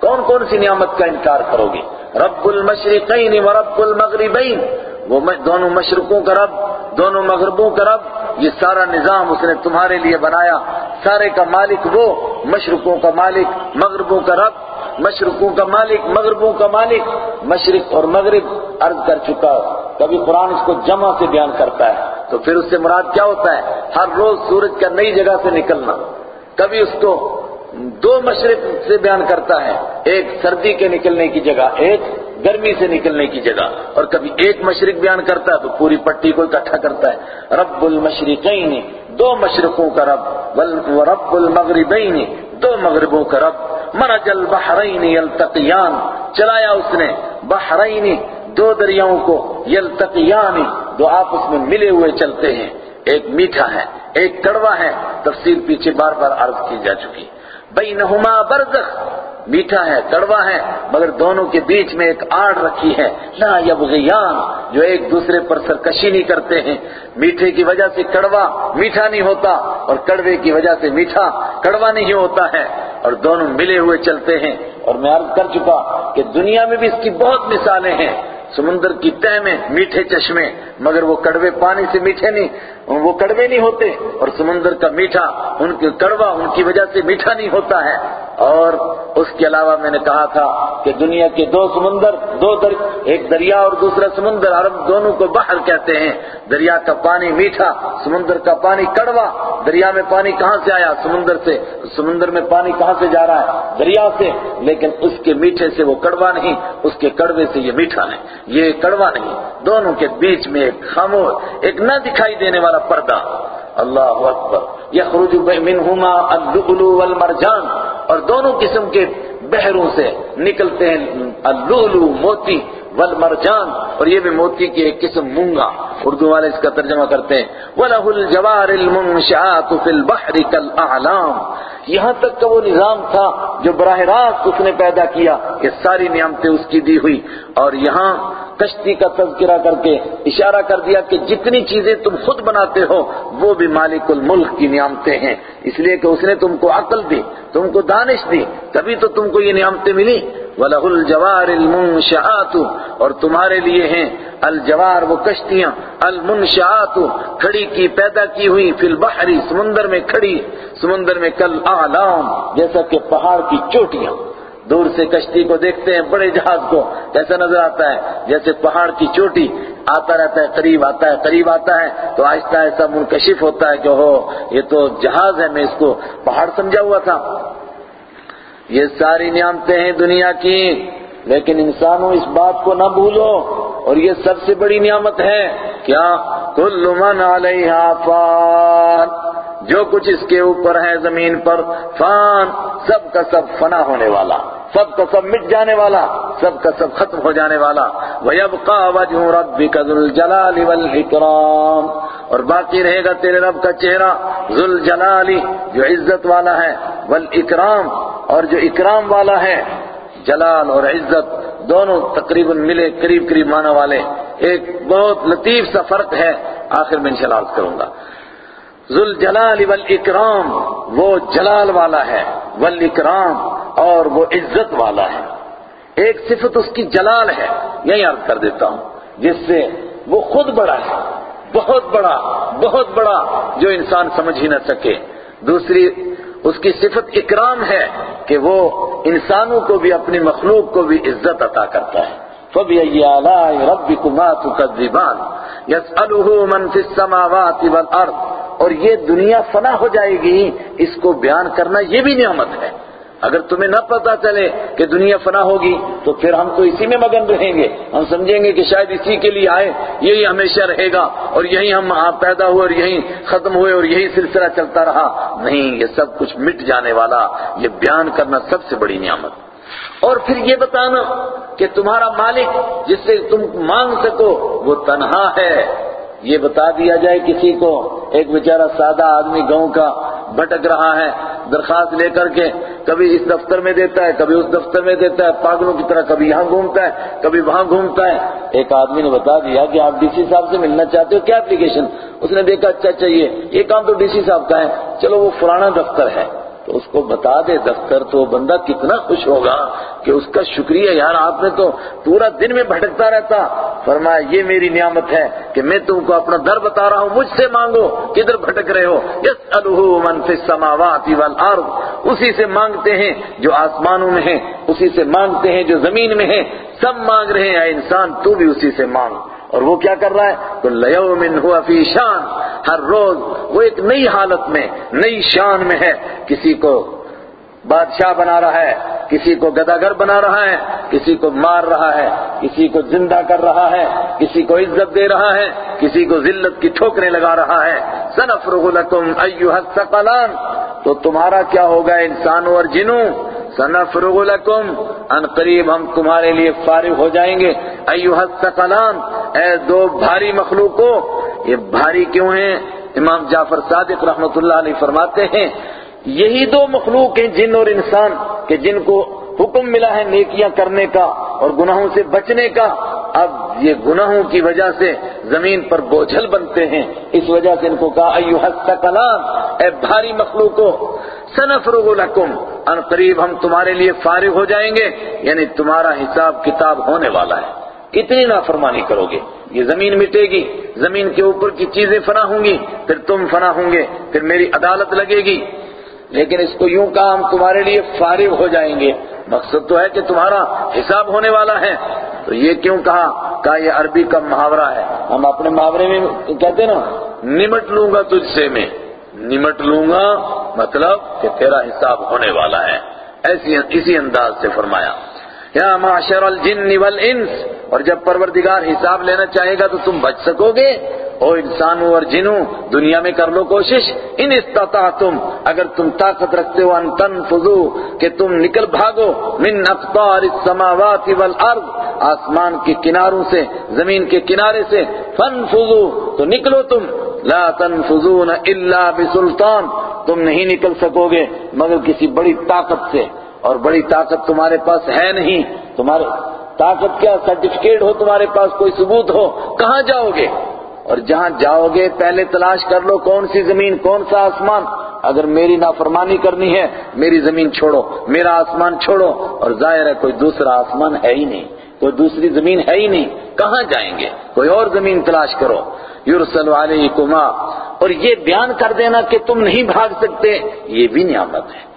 کون کون سی نعمت کا انکار کرو گے رب المشرقین و رب المغربین وہ دونوں مشرقوں کا رب، دونوں مغربوں کا رب، یہ سارا نظام اس نے تمہارے لیے بنایا۔ سارے کا مالک وہ، مشرقوں کا مالک، مغربوں کا رب، مشرقوں کا مالک، مغربوں کا مالک۔ مشرق اور مغرب عرض کر چکا، کبھی قرآن اس کو جمع سے بیان کرتا ہے، تو پھر اس سے مراد کیا ہوتا ہے؟ ہر روز سورج کا نئی جگہ سے نکلنا۔ کبھی اس کو دو مشرق سے بیان کرتا ہے، ایک سردی کے نکلنے کی جگہ، ایک گرمی سے نکلنے کی جگہ اور کبھی ایک مشرق بیان کرتا ہے تو پوری پٹی کو اکٹھا کرتا ہے۔ رب المشرقین، دو مشرقوں کا رب رب المغربین، دو مغربوں کا رب۔ مرج البحرین یلتقیان، چلایا اس نے۔ بحرین، دو دریاؤں کو یلتقیان دو آپس میں ملے ہوئے چلتے ہیں۔ ایک میٹھا ہے، ایک کڑوا ہے، تفصیل پیچھے بار بار عرض کی جا چکی۔ بینہما برزخ میٹھا ہے کڑوا ہے، مگر دونوں کے بیچ میں ایک آڑ رکھی ہے۔ لا یبغیان، جو ایک دوسرے پر سرکشی نہیں کرتے ہیں۔ میٹھے کی وجہ سے کڑوا میٹھا نہیں ہوتا، اور کڑوے کی وجہ سے میٹھا کڑوا نہیں ہوتا ہے۔ اور دونوں ملے ہوئے چلتے ہیں۔ اور میں عرض کر چکا کہ دنیا میں بھی اس کی بہت مثالیں ہیں۔ سمندر کی تہ میں میٹھے چشمے، مگر وہ کڑوے پانی سے میٹھے نہیں وہ کڑوے نہیں ہوتے اور سمندر کا میٹھا، ان کے کڑوا ان کی وجہ سے میٹھا نہیں ہوتا ہے۔ اور اس کے علاوہ میں نے کہا تھا کہ دنیا کے دو سمندر، دو در، ایک دریا اور دوسرا سمندر، عرب دونوں کو بحر کہتے ہیں۔ دریا کا پانی میٹھا، سمندر کا پانی کڑوا۔ دریا میں پانی کہاں سے آیا؟ سمندر سے۔ سمندر میں پانی کہاں سے جا رہا ہے؟ دریا سے۔ لیکن اس کے میٹھے سے وہ کڑوا نہیں، اس کے کڑوے سے یہ میٹھا نہیں، یہ کڑوا نہیں۔ دونوں کے بیچ میں ایک خاموش، ایک نہ دکھائی دینے والا پردہ۔ اللہ اکبر۔ یخرج منہما اللؤلؤ والمرجان۔ اور دونوں قسم کے بحروں سے نکلتے ہیں اللؤلؤ، موتی والمرجان۔ اور یہ بھی موتی کی ایک قسم مونگا۔ اردو والے اس کا ترجمہ کرتے ہیں۔ وَلَهُ الْجَوَارِ الْمُنْشَآتُ فِي الْبَحْرِ كَالْأَعْلَامِ۔ یہاں تک کا وہ نظام تھا جو براہ راست اس نے پیدا کیا کہ ساری نعمتیں اس کی دی ہوئی۔ اور یہاں کشتی کا تذکرہ کر کے اشارہ کر دیا کہ جتنی چیزیں تم خود بناتے ہو، وہ بھی مالک الملک کی نعمتیں ہیں۔ اس لیے کہ اس نے تم کو عقل دی، تم کو دانش دی، تبھی تو تم کو یہ نعمتیں ملی وَلَهُ الْجَوَارِ الْمُنْشَآتُ۔ اور تمہارے لیے ہیں الجوار، وہ کشتیاں۔ المنشآت، کھڑی کی، پیدا کی ہوئی فی البحر، سمندر میں کھڑی، سمندر میں کل اعلام جیسا کہ پہاڑ کی چوٹیاں۔ دور سے کشتی کو دیکھتے ہیں، بڑے جہاز کو، کیسا نظر آتا ہے؟ جیسے پہاڑ کی چوٹی آتا رہتا ہے، قریب آتا ہے، قریب آتا ہے، تو آہستہ آہستہ منکشف ہوتا ہے کہ ہو، یہ تو جہاز ہے، میں اس کو پہاڑ سمجھا ہوا تھا۔ یہ ساری نعمتیں ہیں دنیا کی، لیکن انسانوں اس بات کو نہ بھولو۔ اور یہ سب سے بڑی نعمت ہے، کیا؟ کل من علیہ فان۔ جو کچھ اس کے اوپر ہے زمین پر، فان، سب کا سب فنا ہونے والا، سب کا سب مٹ جانے والا، سب کا سب ختم ہو جانے والا۔ وَيَبْقَى وَجْهُ رَبِّكَ ذُو الْجَلَالِ وَالْإِكْرَامِ۔ اور باقی رہے گا تیرے رب کا چہرہ، ذو الجلال، جو عزت والا ہے، والإکرام۔ اور جو اکرام والا ہے، جلال اور عزت۔ دونوں تقریباً ملے قریب قریب معنی والے۔ ایک بہت لطیف سا فرق ہے، آخر میں انشاءاللہ عرض کروں گا۔ ذل جلال والاکرام وہ جلال والا ہے والاکرام اور وہ عزت والا ہے۔ ایک صفت اس کی جلال ہے یہی عرض کر دیتا ہوں، جس سے وہ خود بڑا ہے، بہت بڑا بہت بڑا، جو انسان سمجھ ہی نہ سکے۔ دوسری، اس کی صفت اکرام ہے کہ وہ انسانوں کو بھی، اپنی مخلوق کو بھی عزت عطا کرتا ہے۔ فَبِأَيِّ آلَاءِ رَبِّكُمَا تُكَذِّبَانِ يَسْأَلُهُ مَنْ فِي السَّمَاوَاتِ وَالْأَرْضِ اور یہ دنیا فنا ہو جائے گی، اس کو بیان کرنا یہ بھی نعمت ہے۔ اگر تمہیں نہ پتا چلے کہ دنیا فنا ہوگی، تو پھر ہم تو اسی میں مگن رہیں گے۔ ہم سمجھیں گے کہ شاید اسی کے لیے آئے، یہی ہمیشہ رہے گا اور یہی ہم پیدا ہوئے اور یہی ختم ہوئے اور یہی سلسلہ چلتا رہا۔ نہیں، یہ سب کچھ مٹ جانے والا، یہ بیان کرنا سب سے بڑی نعمت۔ اور پھر یہ بتانا کہ تمہارا مالک جس سے تم مانگ سکو وہ تنہا ہے۔ یہ بتا دیا جائے کسی کو۔ ایک بیچارہ سادہ آدمی گاؤں کا بھٹک رہا ہے، درخواست لے کر کے کبھی اس دفتر میں دیتا ہے، کبھی اس دفتر میں دیتا ہے۔ پاگلوں کی طرح کبھی یہاں گھومتا ہے، کبھی وہاں گھومتا ہے۔ ایک آدمی نے بتا دیا کہ آپ ڈی سی صاحب سے ملنا چاہتے ہو، کیا اپلیکیشن؟ اس نے دیکھا اچھا, اچھا، چاہیے یہ کام تو ڈی سی صاحب کا ہے۔ چلو، وہ پرانا دفتر ہے۔ تو اس کو بتا دے دفتر تو بندہ کتنا خوش ہوگا کہ اس کا شکریہ یار آپ نے تو پورا دن میں بھٹکتا رہتا۔ فرمایا، یہ میری نعمت ہے کہ میں تم کو اپنا در بتا رہا ہوں، مجھ سے مانگو کدھر بھٹک رہے ہو۔ یس من فی السماوات والارض۔ اسی سے مانگتے ہیں جو آسمانوں میں ہیں، اسی سے مانگتے ہیں جو زمین میں ہیں۔ سب مانگ رہے ہیں، اے انسان، تو بھی اسی سے مانگ۔ اور وہ کیا کر رہا ہے؟ تو لیومن ہوا فی شان، ہر روز وہ ایک نئی حالت میں، نئی شان میں ہے۔ کسی کو بادشاہ بنا رہا ہے، کسی کو گداگر بنا رہا ہے، کسی کو مار رہا ہے، کسی کو زندہ کر رہا ہے، کسی کو عزت دے رہا ہے، کسی کو ذلت کی ٹھوکریں لگا رہا ہے۔ سنفرغ لکم ایوہ الثقلان۔ تو تمہارا کیا ہوگا انسانوں اور جنوں؟ سنفرغ لکم، ان قریب ہم تمہارے لیے فارغ ہو جائیں گے۔ ایوہ الثقلان، اے دو بھاری مخلوقوں، یہ بھاری کیوں ہیں؟ امام جعفر صادق رحمت اللہ علیہ فرماتے ہیں، یہی دو مخلوق ہیں جن اور انسان، کہ جن کو حکم ملا ہے نیکیاں کرنے کا اور گناہوں سے بچنے کا، اب یہ گناہوں کی وجہ سے زمین پر بوجھل بنتے ہیں۔ اس وجہ سے ان کو کہا، ایوہ الثقلان اے بھاری مخلوقوں، سنفرغ لکم، ان قریب ہم تمہارے لیے فارغ ہو جائیں گے یعنی تمہارا حساب کتاب ہونے والا ہے۔ کتنی نافرمانی کرو گے، یہ زمین مٹے گی، زمین کے اوپر کی چیزیں فنا ہوں گی، پھر تم فنا ہوں گے، پھر میری عدالت لگے گی۔ لیکن اس کو یوں کہا، ہم تمہارے لیے فارغ ہو جائیں گے۔ مقصد تو ہے کہ تمہارا حساب ہونے والا ہے۔ تو یہ کیوں کہا؟ کہا یہ عربی کا محاورہ ہے۔ ہم اپنے محاورے میں کہتے ہیں نا، نمٹ لوں گا تجھ سے میں۔ نمٹ لوں گا مطلب کہ تیرا حساب ہونے والا ہے۔ ایسی اسی انداز سے فرمایا۔ یا معاشر الجن والانس۔ اور جب پروردگار حساب لینا چاہے گا تو تم بچ سکو گے۔ او انسانوں اور جنوں دنیا میں کر لو کوشش۔ ان استطاعتم اگر تم طاقت رکھتے ہو، ان تنفذو، کہ تم نکل بھاگو۔ من اقطار السماوات والارض، آسمان کے کناروں سے، زمین کے کنارے سے۔ فنفذو، تو نکلو تم۔ لا تنفذون الا بسلطان، تم نہیں نکل سکو گے مگر کسی بڑی طاقت سے۔ اور بڑی طاقت تمہارے پاس ہے نہیں۔ تمہارے طاقت کیا سرٹیفکیٹ ہو تمہارے پاس کوئی ثبوت ہو؟ کہاں جاؤ گے؟ اور جہاں جاؤ گے، پہلے تلاش کر لو کون سی زمین، کون سا آسمان۔ اگر میری نافرمانی کرنی ہے، میری زمین چھوڑو، میرا آسمان چھوڑو۔ اور ظاہر ہے کوئی دوسرا آسمان ہے ہی نہیں، کوئی دوسری زمین ہے ہی نہیں۔ کہاں جائیں گے؟ کوئی اور زمین تلاش کرو۔ یورسل علیکما۔ اور یہ بیان کر دینا کہ تم نہیں بھاگ سکتے، یہ بھی نعمت ہے۔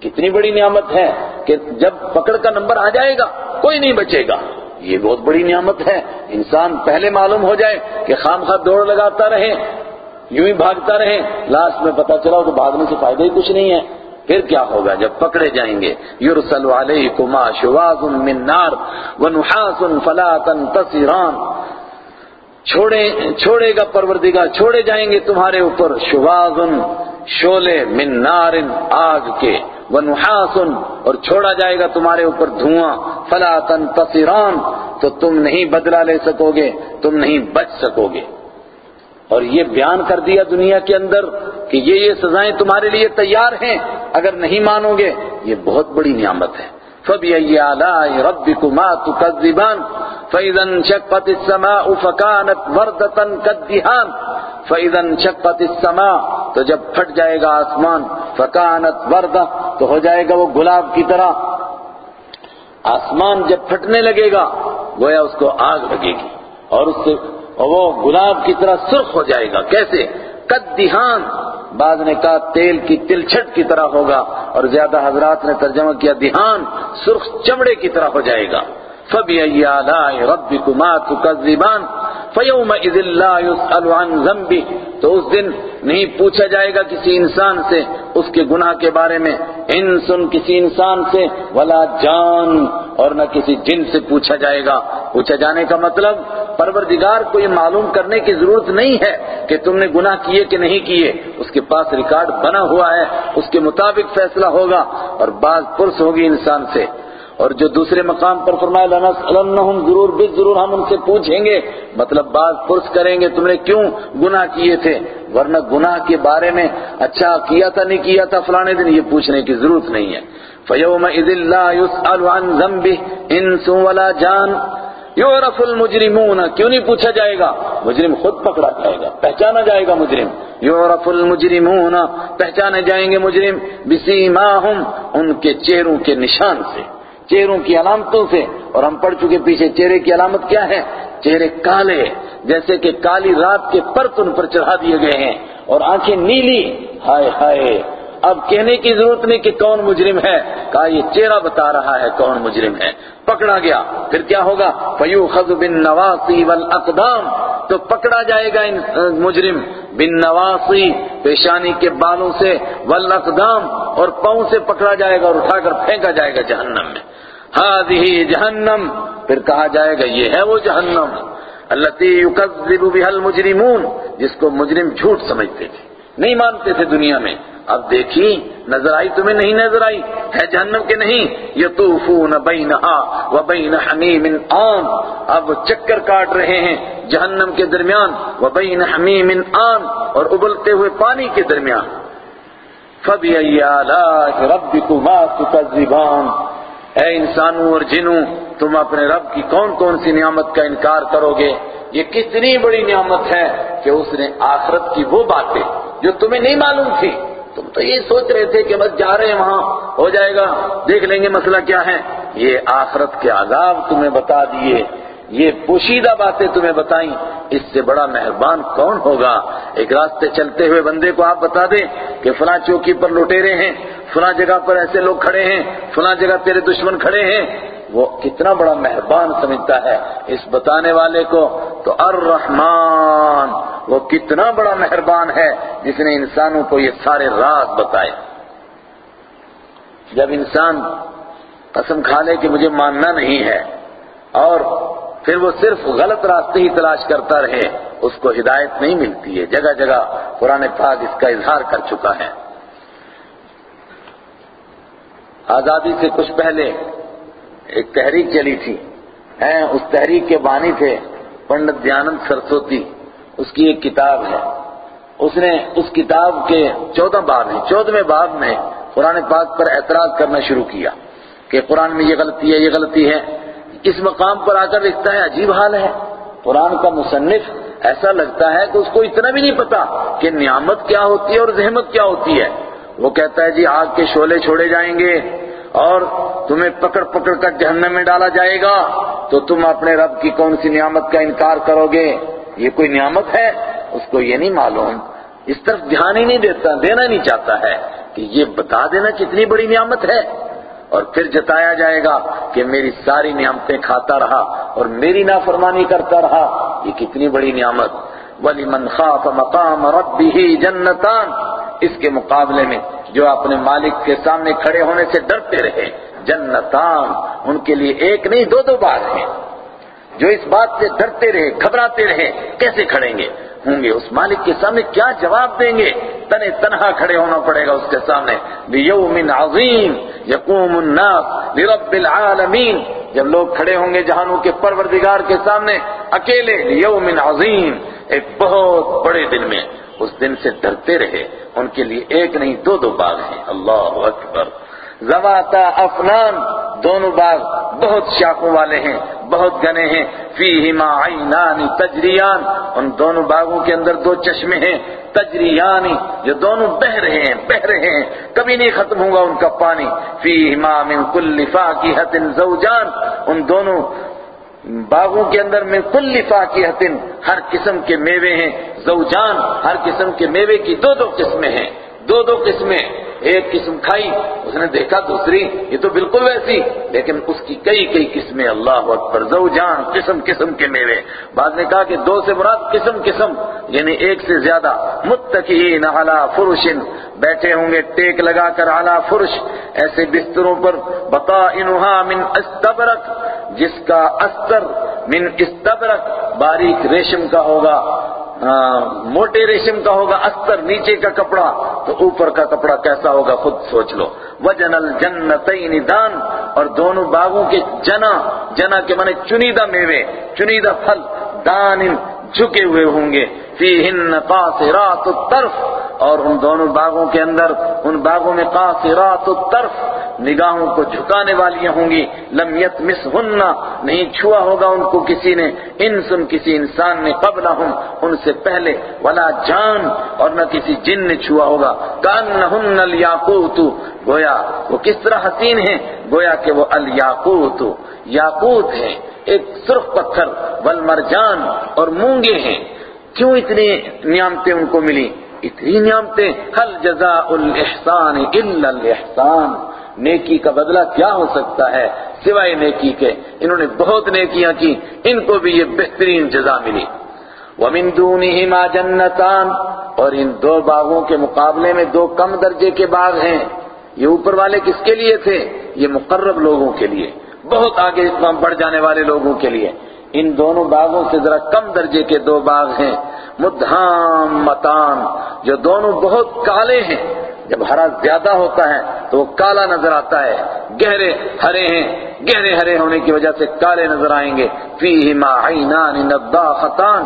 کتنی بڑی نعمت ہے کہ جب پکڑ کا نمبر آ جائے گا، کوئی نہیں بچے گا۔ یہ بہت بڑی نعمت ہے۔ انسان پہلے معلوم ہو جائے کہ خام خواہ دوڑ لگاتا رہے، یوں ہی بھاگتا رہے لاسٹ میں پتا چلا تو بھاگنے سے فائدہ ہی کچھ نہیں ہے۔ پھر کیا ہوگا؟ جب پکڑے جائیں گے۔ یرسل علیکما شواظ من نار ونحاس فلا تنتصران۔ چھوڑے چھوڑے گا پروردگار، چھوڑے جائیں گے تمہارے اوپر۔ شواظ شولے من نار آگ کے۔ ونحاسن اور چھوڑا جائے گا تمہارے اوپر دھواں۔ فلا تنتصران، تو تم نہیں بدلہ لے سکو گے تم نہیں بچ سکو گے اور یہ بیان کر دیا دنیا کے اندر کہ یہ یہ سزائیں تمہارے لیے تیار ہیں۔ اگر نہیں مانو گے، یہ بہت بڑی نعمت ہے۔ فَبِأَيِّ آلَاءِ رَبِّكُمَا تُكَذِّبَانِ؟ فَإِذَا انشَقَّتِ السَّمَاءُ فَكَانَتْ وَرْدَةً كَالدِّهَانِ. فَإِذَا انشَقَّتِ السَّمَاءُ تو جب پھٹ جائے گا آسمان، فَكَانَتْ وَرْدَةً تو ہو جائے گا وہ گلاب کی طرح۔ آسمان جب پھٹنے لگے گا، گویا اس کو آگ لگے گی اور اس سے وہ گلاب کی طرح سرخ ہو جائے گا۔ کیسے؟ قد دہان بعض نے کہا تیل کی تلچھٹ کی طرح ہوگا اور زیادہ حضرات نے ترجمہ کیا دہان سرخ چمڑے کی طرح ہو جائے گا۔ فَبِأَيِّ آلَاءِ رَبِّكُمَا تُكَذِّبَانِ فَيَوْمَئِذٍ لَّا يُسْأَلُ تو اس دن نہیں پوچھا جائے گا کسی انسان سے اس کے گناہ کے بارے میں۔ انسن کسی انسان سے، ولا جان اور نہ کسی جن سے پوچھا جائے گا۔ پوچھا جانے کا مطلب پروردگار کو یہ معلوم کرنے کی ضرورت نہیں ہے کہ تم نے گناہ کیے کہ نہیں کیے، اس کے پاس ریکارڈ بنا ہوا ہے، اس کے مطابق فیصلہ ہوگا اور بعض پرس ہوگی انسان سے۔ اور جو دوسرے مقام پر فرمایا لنسألنہم ضرور بس ضرور ہم ان سے پوچھیں گے مطلب بعض پرس کریں گے، تم نے کیوں گناہ کیے تھے؟ ورنہ گناہ کے بارے میں اچھا کیا تھا، نہیں کیا تھا، فلانے دن یہ پوچھنے کی ضرورت نہیں ہے۔ فَيَوْمَئِذٍ لَا يُسْأَلُ عَن ذَنبِهِ إِنسٌ وَلَا جَانٌ یورف المجرمون کیوں نہیں پوچھا جائے گا؟ مجرم خود پکڑا جائے گا، پہچانا جائے گا مجرم۔ یورف المجرمون پہچانے جائیں گے مجرم۔ بسیماہم، ان کے چہروں کے نشان سے، چہروں کی علامتوں سے۔ اور ہم پڑھ چکے پیچھے، چہرے کی علامت کیا ہے؟ چہرے کالے، جیسے کہ کالی رات کے پرت ان پر چڑھا دیے گئے ہیں۔ اور آنکھیں نیلی، ہائے ہائے۔ اب کہنے کی ضرورت نہیں کہ کون مجرم ہے۔ کہا، یہ چہرہ بتا رہا ہے کون مجرم ہے۔ پکڑا گیا۔ پھر کیا ہوگا؟ فیو خز بن نواسی والاقدام تو پکڑا جائے گا مجرم۔ بن نواسی پیشانی کے بالوں سے۔ والاقدام اور پاؤں سے پکڑا جائے گا اور اٹھا کر پھینکا جائے گا جہنم میں۔ ہاذہ جہنم۔ پھر کہا جائے گا، یہ ہے وہ جہنم۔ التي يكذب بها المجرمون۔ جس کو مجرم جھوٹ سمجھتے تھے۔ نہیں مانتے تھے دنیا میں۔ اب دیکھی نظر آئی تمہیں نہیں نظر آئی؟ ہے جہنم کے نہیں؟ یطوفون بینہا و بین حمیم آن۔ اب چکر کاٹ رہے ہیں جہنم کے درمیان و بین حمیم آن اور ابلتے ہوئے پانی کے درمیان۔ فَبِأَيِّ آلَاءِ رَبِّكُمَا تُكَذِّبَانِ۔ اے انسانوں اور جنوں، تم اپنے رب کی کون کون سی نعمت کا انکار کرو گے؟ یہ کتنی بڑی نعمت ہے کہ اس نے آخرت کی وہ باتیں جو تمہیں نہیں معلوم تھی۔ تم تو یہ سوچ رہے تھے کہ بس جا رہے ہیں وہاں، ہو جائے گا، دیکھ لیں گے مسئلہ کیا ہے۔ یہ آخرت کے عذاب تمہیں بتا دیے۔ یہ پوشیدہ باتیں تمہیں بتائیں، اس سے بڑا مہربان کون ہوگا؟ ایک راستے چلتے ہوئے بندے کو آپ بتا دیں کہ فلاں چوکی پر لٹیرے ہیں، فلاں جگہ پر ایسے لوگ کھڑے ہیں، فلاں جگہ تیرے دشمن کھڑے ہیں۔ وہ کتنا بڑا مہربان سمجھتا ہے اس بتانے والے کو۔ تو الرحمن، وہ کتنا بڑا مہربان ہے جس نے انسانوں کو یہ سارے راز بتائے۔ جب انسان قسم کھا لے کہ مجھے ماننا نہیں ہے اور پھر وہ صرف غلط راستے ہی تلاش کرتا رہے، اس کو ہدایت نہیں ملتی ہے۔ جگہ جگہ قرآن پاک اس کا اظہار کر چکا ہے۔ آزادی سے کچھ پہلے ایک تحریک چلی تھی۔ اس تحریک کے بانی تھے پنڈت دیانند سرسوتی۔ اس کی ایک کتاب ہے۔ اس نے اس کتاب کے چودہ باب ہیں۔ چودہ باب میں قرآن پاک پر اعتراض کرنا شروع کیا کہ قرآن میں یہ غلطی ہے، یہ غلطی ہے۔ اس مقام پر آ کر لکھتا ہے، عجیب حال ہے۔ قرآن کا مصنف ایسا لگتا ہے کہ اس کو اتنا بھی نہیں پتا کہ نعمت کیا ہوتی ہے اور زحمت کیا ہوتی ہے۔ وہ کہتا ہے جی آگ کے شولے چھوڑے جائیں گے اور تمہیں پکڑ پکڑ کر جہنم میں ڈالا جائے گا۔ تو تم اپنے رب کی کون سی نعمت کا انکار کرو گے؟ یہ کوئی نعمت ہے؟ اس کو یہ نہیں معلوم۔ اس طرف دھیان ہی نہیں دیتا، دینا نہیں چاہتا ہے کہ یہ بتا دینا کتنی بڑی نعمت ہے۔ اور پھر جتایا جائے گا کہ میری ساری نعمتیں کھاتا رہا اور میری نافرمانی کرتا رہا، یہ کتنی بڑی نعمت۔ وَلِمَنْ خَافَ مَقَامَ رَبِّهِ جَنَّتَانِ، اس کے مقابلے میں جو اپنے مالک کے سامنے کھڑے ہونے سے ڈرتے رہے، جنتان، ان کے لیے ایک نہیں، دو دو بات ہیں۔ جو اس بات سے ڈرتے رہے، گھبراتے رہے، کیسے کھڑیں گے؟ ہوں گے۔ اس مالک کے سامنے کیا جواب دیں گے؟ تنے تنہا کھڑے ہونا پڑے گا اس کے سامنے۔ بیوم عظیم یقوم الناس لرب العالمین جب لوگ کھڑے ہوں گے جہانوں کے پروردگار کے سامنے، اکیلے یوم عظیم ایک بہت بڑے دن میں۔ اس دن سے ڈرتے رہے۔ ان کے لیے ایک نہیں، دو دو باغ ہیں۔ اللہ اکبر۔ زواتا افنان، دونوں باغ بہت شاخوں والے ہیں، بہت گنے ہیں۔ فیہما عینان تجریان، ان دونوں باغوں کے اندر دو چشمے ہیں۔ تجریان جو دونوں بہ رہے ہیں، بہ رہے ہیں۔ کبھی نہیں ختم ہوگا ان کا پانی۔ فیہما من کل فاکہت زوجان، ان دونوں باغوں کے اندر میں کل فاکہت ہر قسم کے میوے ہیں۔ زوجان ہر قسم کے میوے کی دو دو قسمیں ہیں۔ دو دو قسمیں، ایک قسم کھائی، اس نے دیکھا دوسری، یہ تو بالکل ویسی، لیکن اس کی کئی کئی قسمیں، اللہ اکبر زوجان قسم قسم کے میوے۔ بعد نے کہا کہ دو سے مراد قسم قسم یعنی ایک سے زیادہ متقین علی فرش، بیٹھے ہوں گے ٹیک لگا کر علی فرش، ایسے بستروں پر بتا من استبرک جس کا استر من استبرک باریک ریشم کا ہوگا۔ ہاں، موٹے ریشم کا ہوگا استر، نیچے کا کپڑا، تو اوپر کا کپڑا کیسا ہوگا خود سوچ لو۔ وجن الجنتین دان، اور دونوں باغوں کے جنا جنا کے معنی چنیدہ میوے، چنیدہ پھل، دان جھکے ہوئے ہوں گے۔ فیہن قاصرات الطرف۔ اور ان دونوں باغوں کے اندر، ان باغوں میں قاصرات الطرف۔ نگاہوں کو جھکانے والیاں ہوں گی۔ لم یتمسہن نہیں چھوا ہوگا ان کو کسی نے۔ انسن کسی انسان نے قبلہم۔ ان سے پہلے۔ ولا جان۔ اور نہ کسی جن نے چھوا ہوگا۔ کانہن الیاقوت گویا وہ کس طرح حسین ہیں؟ گویا کہ وہ الیاقوت یاقوت ہیں ایک سرخ پتھر، والمرجان، اور مونگے ہیں۔ کیوں اتنی نعمتیں ان کو ملی؟ اتنی نعمتیں۔ حل جزاء الاحسان الا الاحسان نیکی کا بدلہ کیا ہو سکتا ہے سوائے نیکی کے؟ انہوں نے بہت نیکیاں کی، ان کو بھی یہ بہترین جزا ملی۔ وَمِن دُونِهِمَا جَنَّتَانِ، اور ان دو باغوں کے مقابلے میں دو کم درجے کے باغ ہیں۔ یہ اوپر والے کس کے لیے تھے؟ یہ مقرب لوگوں کے لیے۔ بہت آگے بڑھ جانے والے لوگوں کے لیے۔ ان دونوں باغوں سے ذرا کم درجے کے دو باغ ہیں، مدھام متان، جو دونوں بہت کالے ہیں۔ جب ہرا زیادہ ہوتا ہے تو وہ کالا نظر آتا ہے۔ گہرے ہرے ہیں۔ گہرے ہرے ہونے کی وجہ سے کالے نظر آئیں گے۔ فیہما عینان نضاختان۔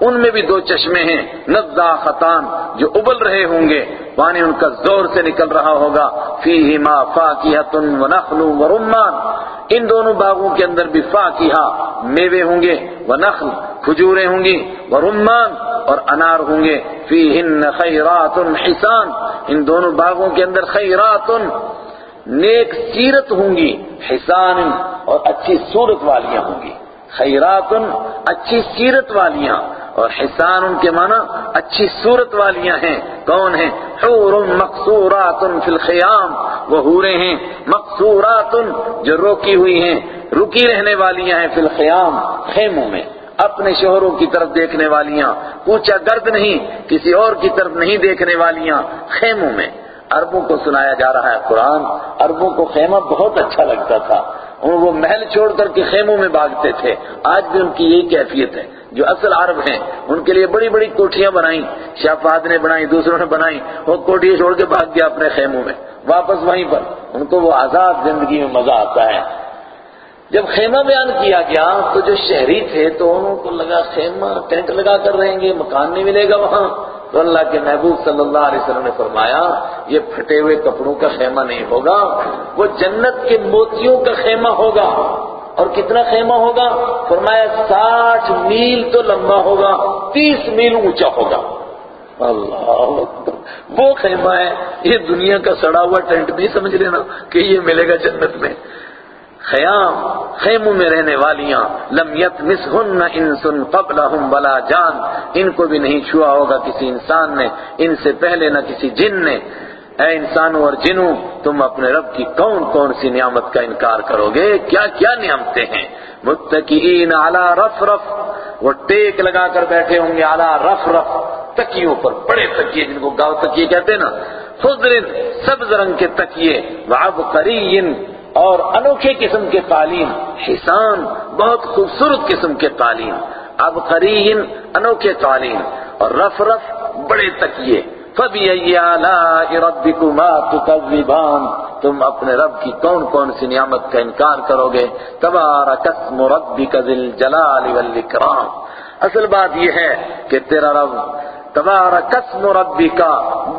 ان میں بھی دو چشمے ہیں۔ نضاختان جو ابل رہے ہوں گے۔ پانی ان کا زور سے نکل رہا ہوگا۔ فیہما فاکہۃ ونخل ورمان ان دونوں باغوں کے اندر بھی فاکہہ میوے ہوں گے ونخل کھجوریں ہوں گی ورمان اور انار ہوں گے۔ فیہن خیرات حسان۔ ان دونوں باغوں کے اندر خیرات نیک سیرت ہوں گی، حسان اور اچھی صورت والیاں ہوں گی۔ خیرات، اچھی سیرت والیاں۔ اور حسان ان کے معنی اچھی صورت والیاں ہیں۔ کون ہیں؟ حور مقصورات فی الخیام۔ وہ حوریں ہیں۔ مقصورات جو روکی ہوئی ہیں، رکی رہنے والیاں ہیں فی الخیام، خیموں میں۔ اپنے شوہروں کی طرف دیکھنے والیاں۔ کوچا گرد نہیں، کسی اور کی طرف نہیں دیکھنے والیاں، خیموں میں۔ عربوں کو سنایا جا رہا ہے قرآن، عربوں کو خیمہ بہت اچھا لگتا تھا۔ اور وہ محل چھوڑ کر کے خیموں میں بھاگتے تھے۔ آج بھی ان کی یہی کیفیت ہے۔ جو اصل عرب ہیں، ان کے لیے بڑی بڑی کوٹھیاں بنائیں شاہ نے بنائی، دوسروں نے بنائی، وہ کوٹھی چھوڑ کے بھاگ گیا اپنے خیموں میں۔ واپس وہیں پر۔ ان کو وہ آزاد زندگی میں مزہ آتا ہے۔ جب خیمہ بیان کیا گیا، تو جو شہری تھے، تو انہوں کو لگا خیمہ ٹینٹ لگا کر رہیں گے، مکان نہیں ملے گا وہاں۔ تو اللہ کے محبوب صلی اللہ علیہ وسلم نے فرمایا، یہ پھٹے ہوئے کپڑوں کا خیمہ نہیں ہوگا، وہ جنت کے موتیوں کا خیمہ ہوگا۔ اور کتنا خیمہ ہوگا؟ فرمایا، ساٹھ میل تو لمبا ہوگا، تیس میل اونچا ہوگا۔ اللہ وہ خیمہ ہے۔ یہ دنیا کا سڑا ہوا ٹینٹ، نہیں سمجھ لینا کہ یہ ملے گا جنت میں۔ خیام، خیموں میں رہنے والیاں، لم یتمسہن انس قبلہم ولا جان۔ ان کو بھی نہیں چھوا ہوگا کسی انسان نے، ان سے پہلے نہ کسی جن نے۔ اے انسانوں اور جنوں، تم اپنے رب کی کون کون سی نعمت کا انکار کرو گے؟ کیا کیا نعمتیں ہیں؟ متقین علی رف رف وہ ٹیک لگا کر بیٹھے ہوں گے علی رف رف تکیوں پر بڑے تکیے، جن کو گاؤ تکیے کہتے ہیں نا۔ خضر سبز رنگ کے تکیے۔ وعبقری اور انوکھے قسم کے قالین حسان بہت خوبصورت قسم کے قالین۔ عبقری انوکھے قالین اور رف رف بڑے تکیے۔ فَبِأَيِّ آلَاءِ رَبِّكُمَا تُكَذِّبَانِ تم اپنے رب کی کون کون سی نعمت کا انکار کرو گے؟ تبارک اسم ربک ذی الجلال والاکرام۔ اصل بات یہ ہے کہ تیرا رب تبارک اسم ربک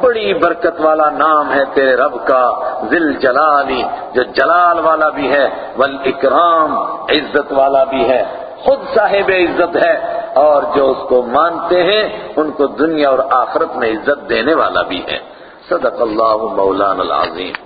بڑی برکت والا نام ہے تیرے رب کا، ذل جلالی، جو جلال والا بھی ہے، والاکرام، عزت والا بھی ہے، خود صاحب عزت ہے، اور جو اس کو مانتے ہیں، ان کو دنیا اور آخرت میں عزت دینے والا بھی ہے۔ صدق اللہ مولانا العظیم۔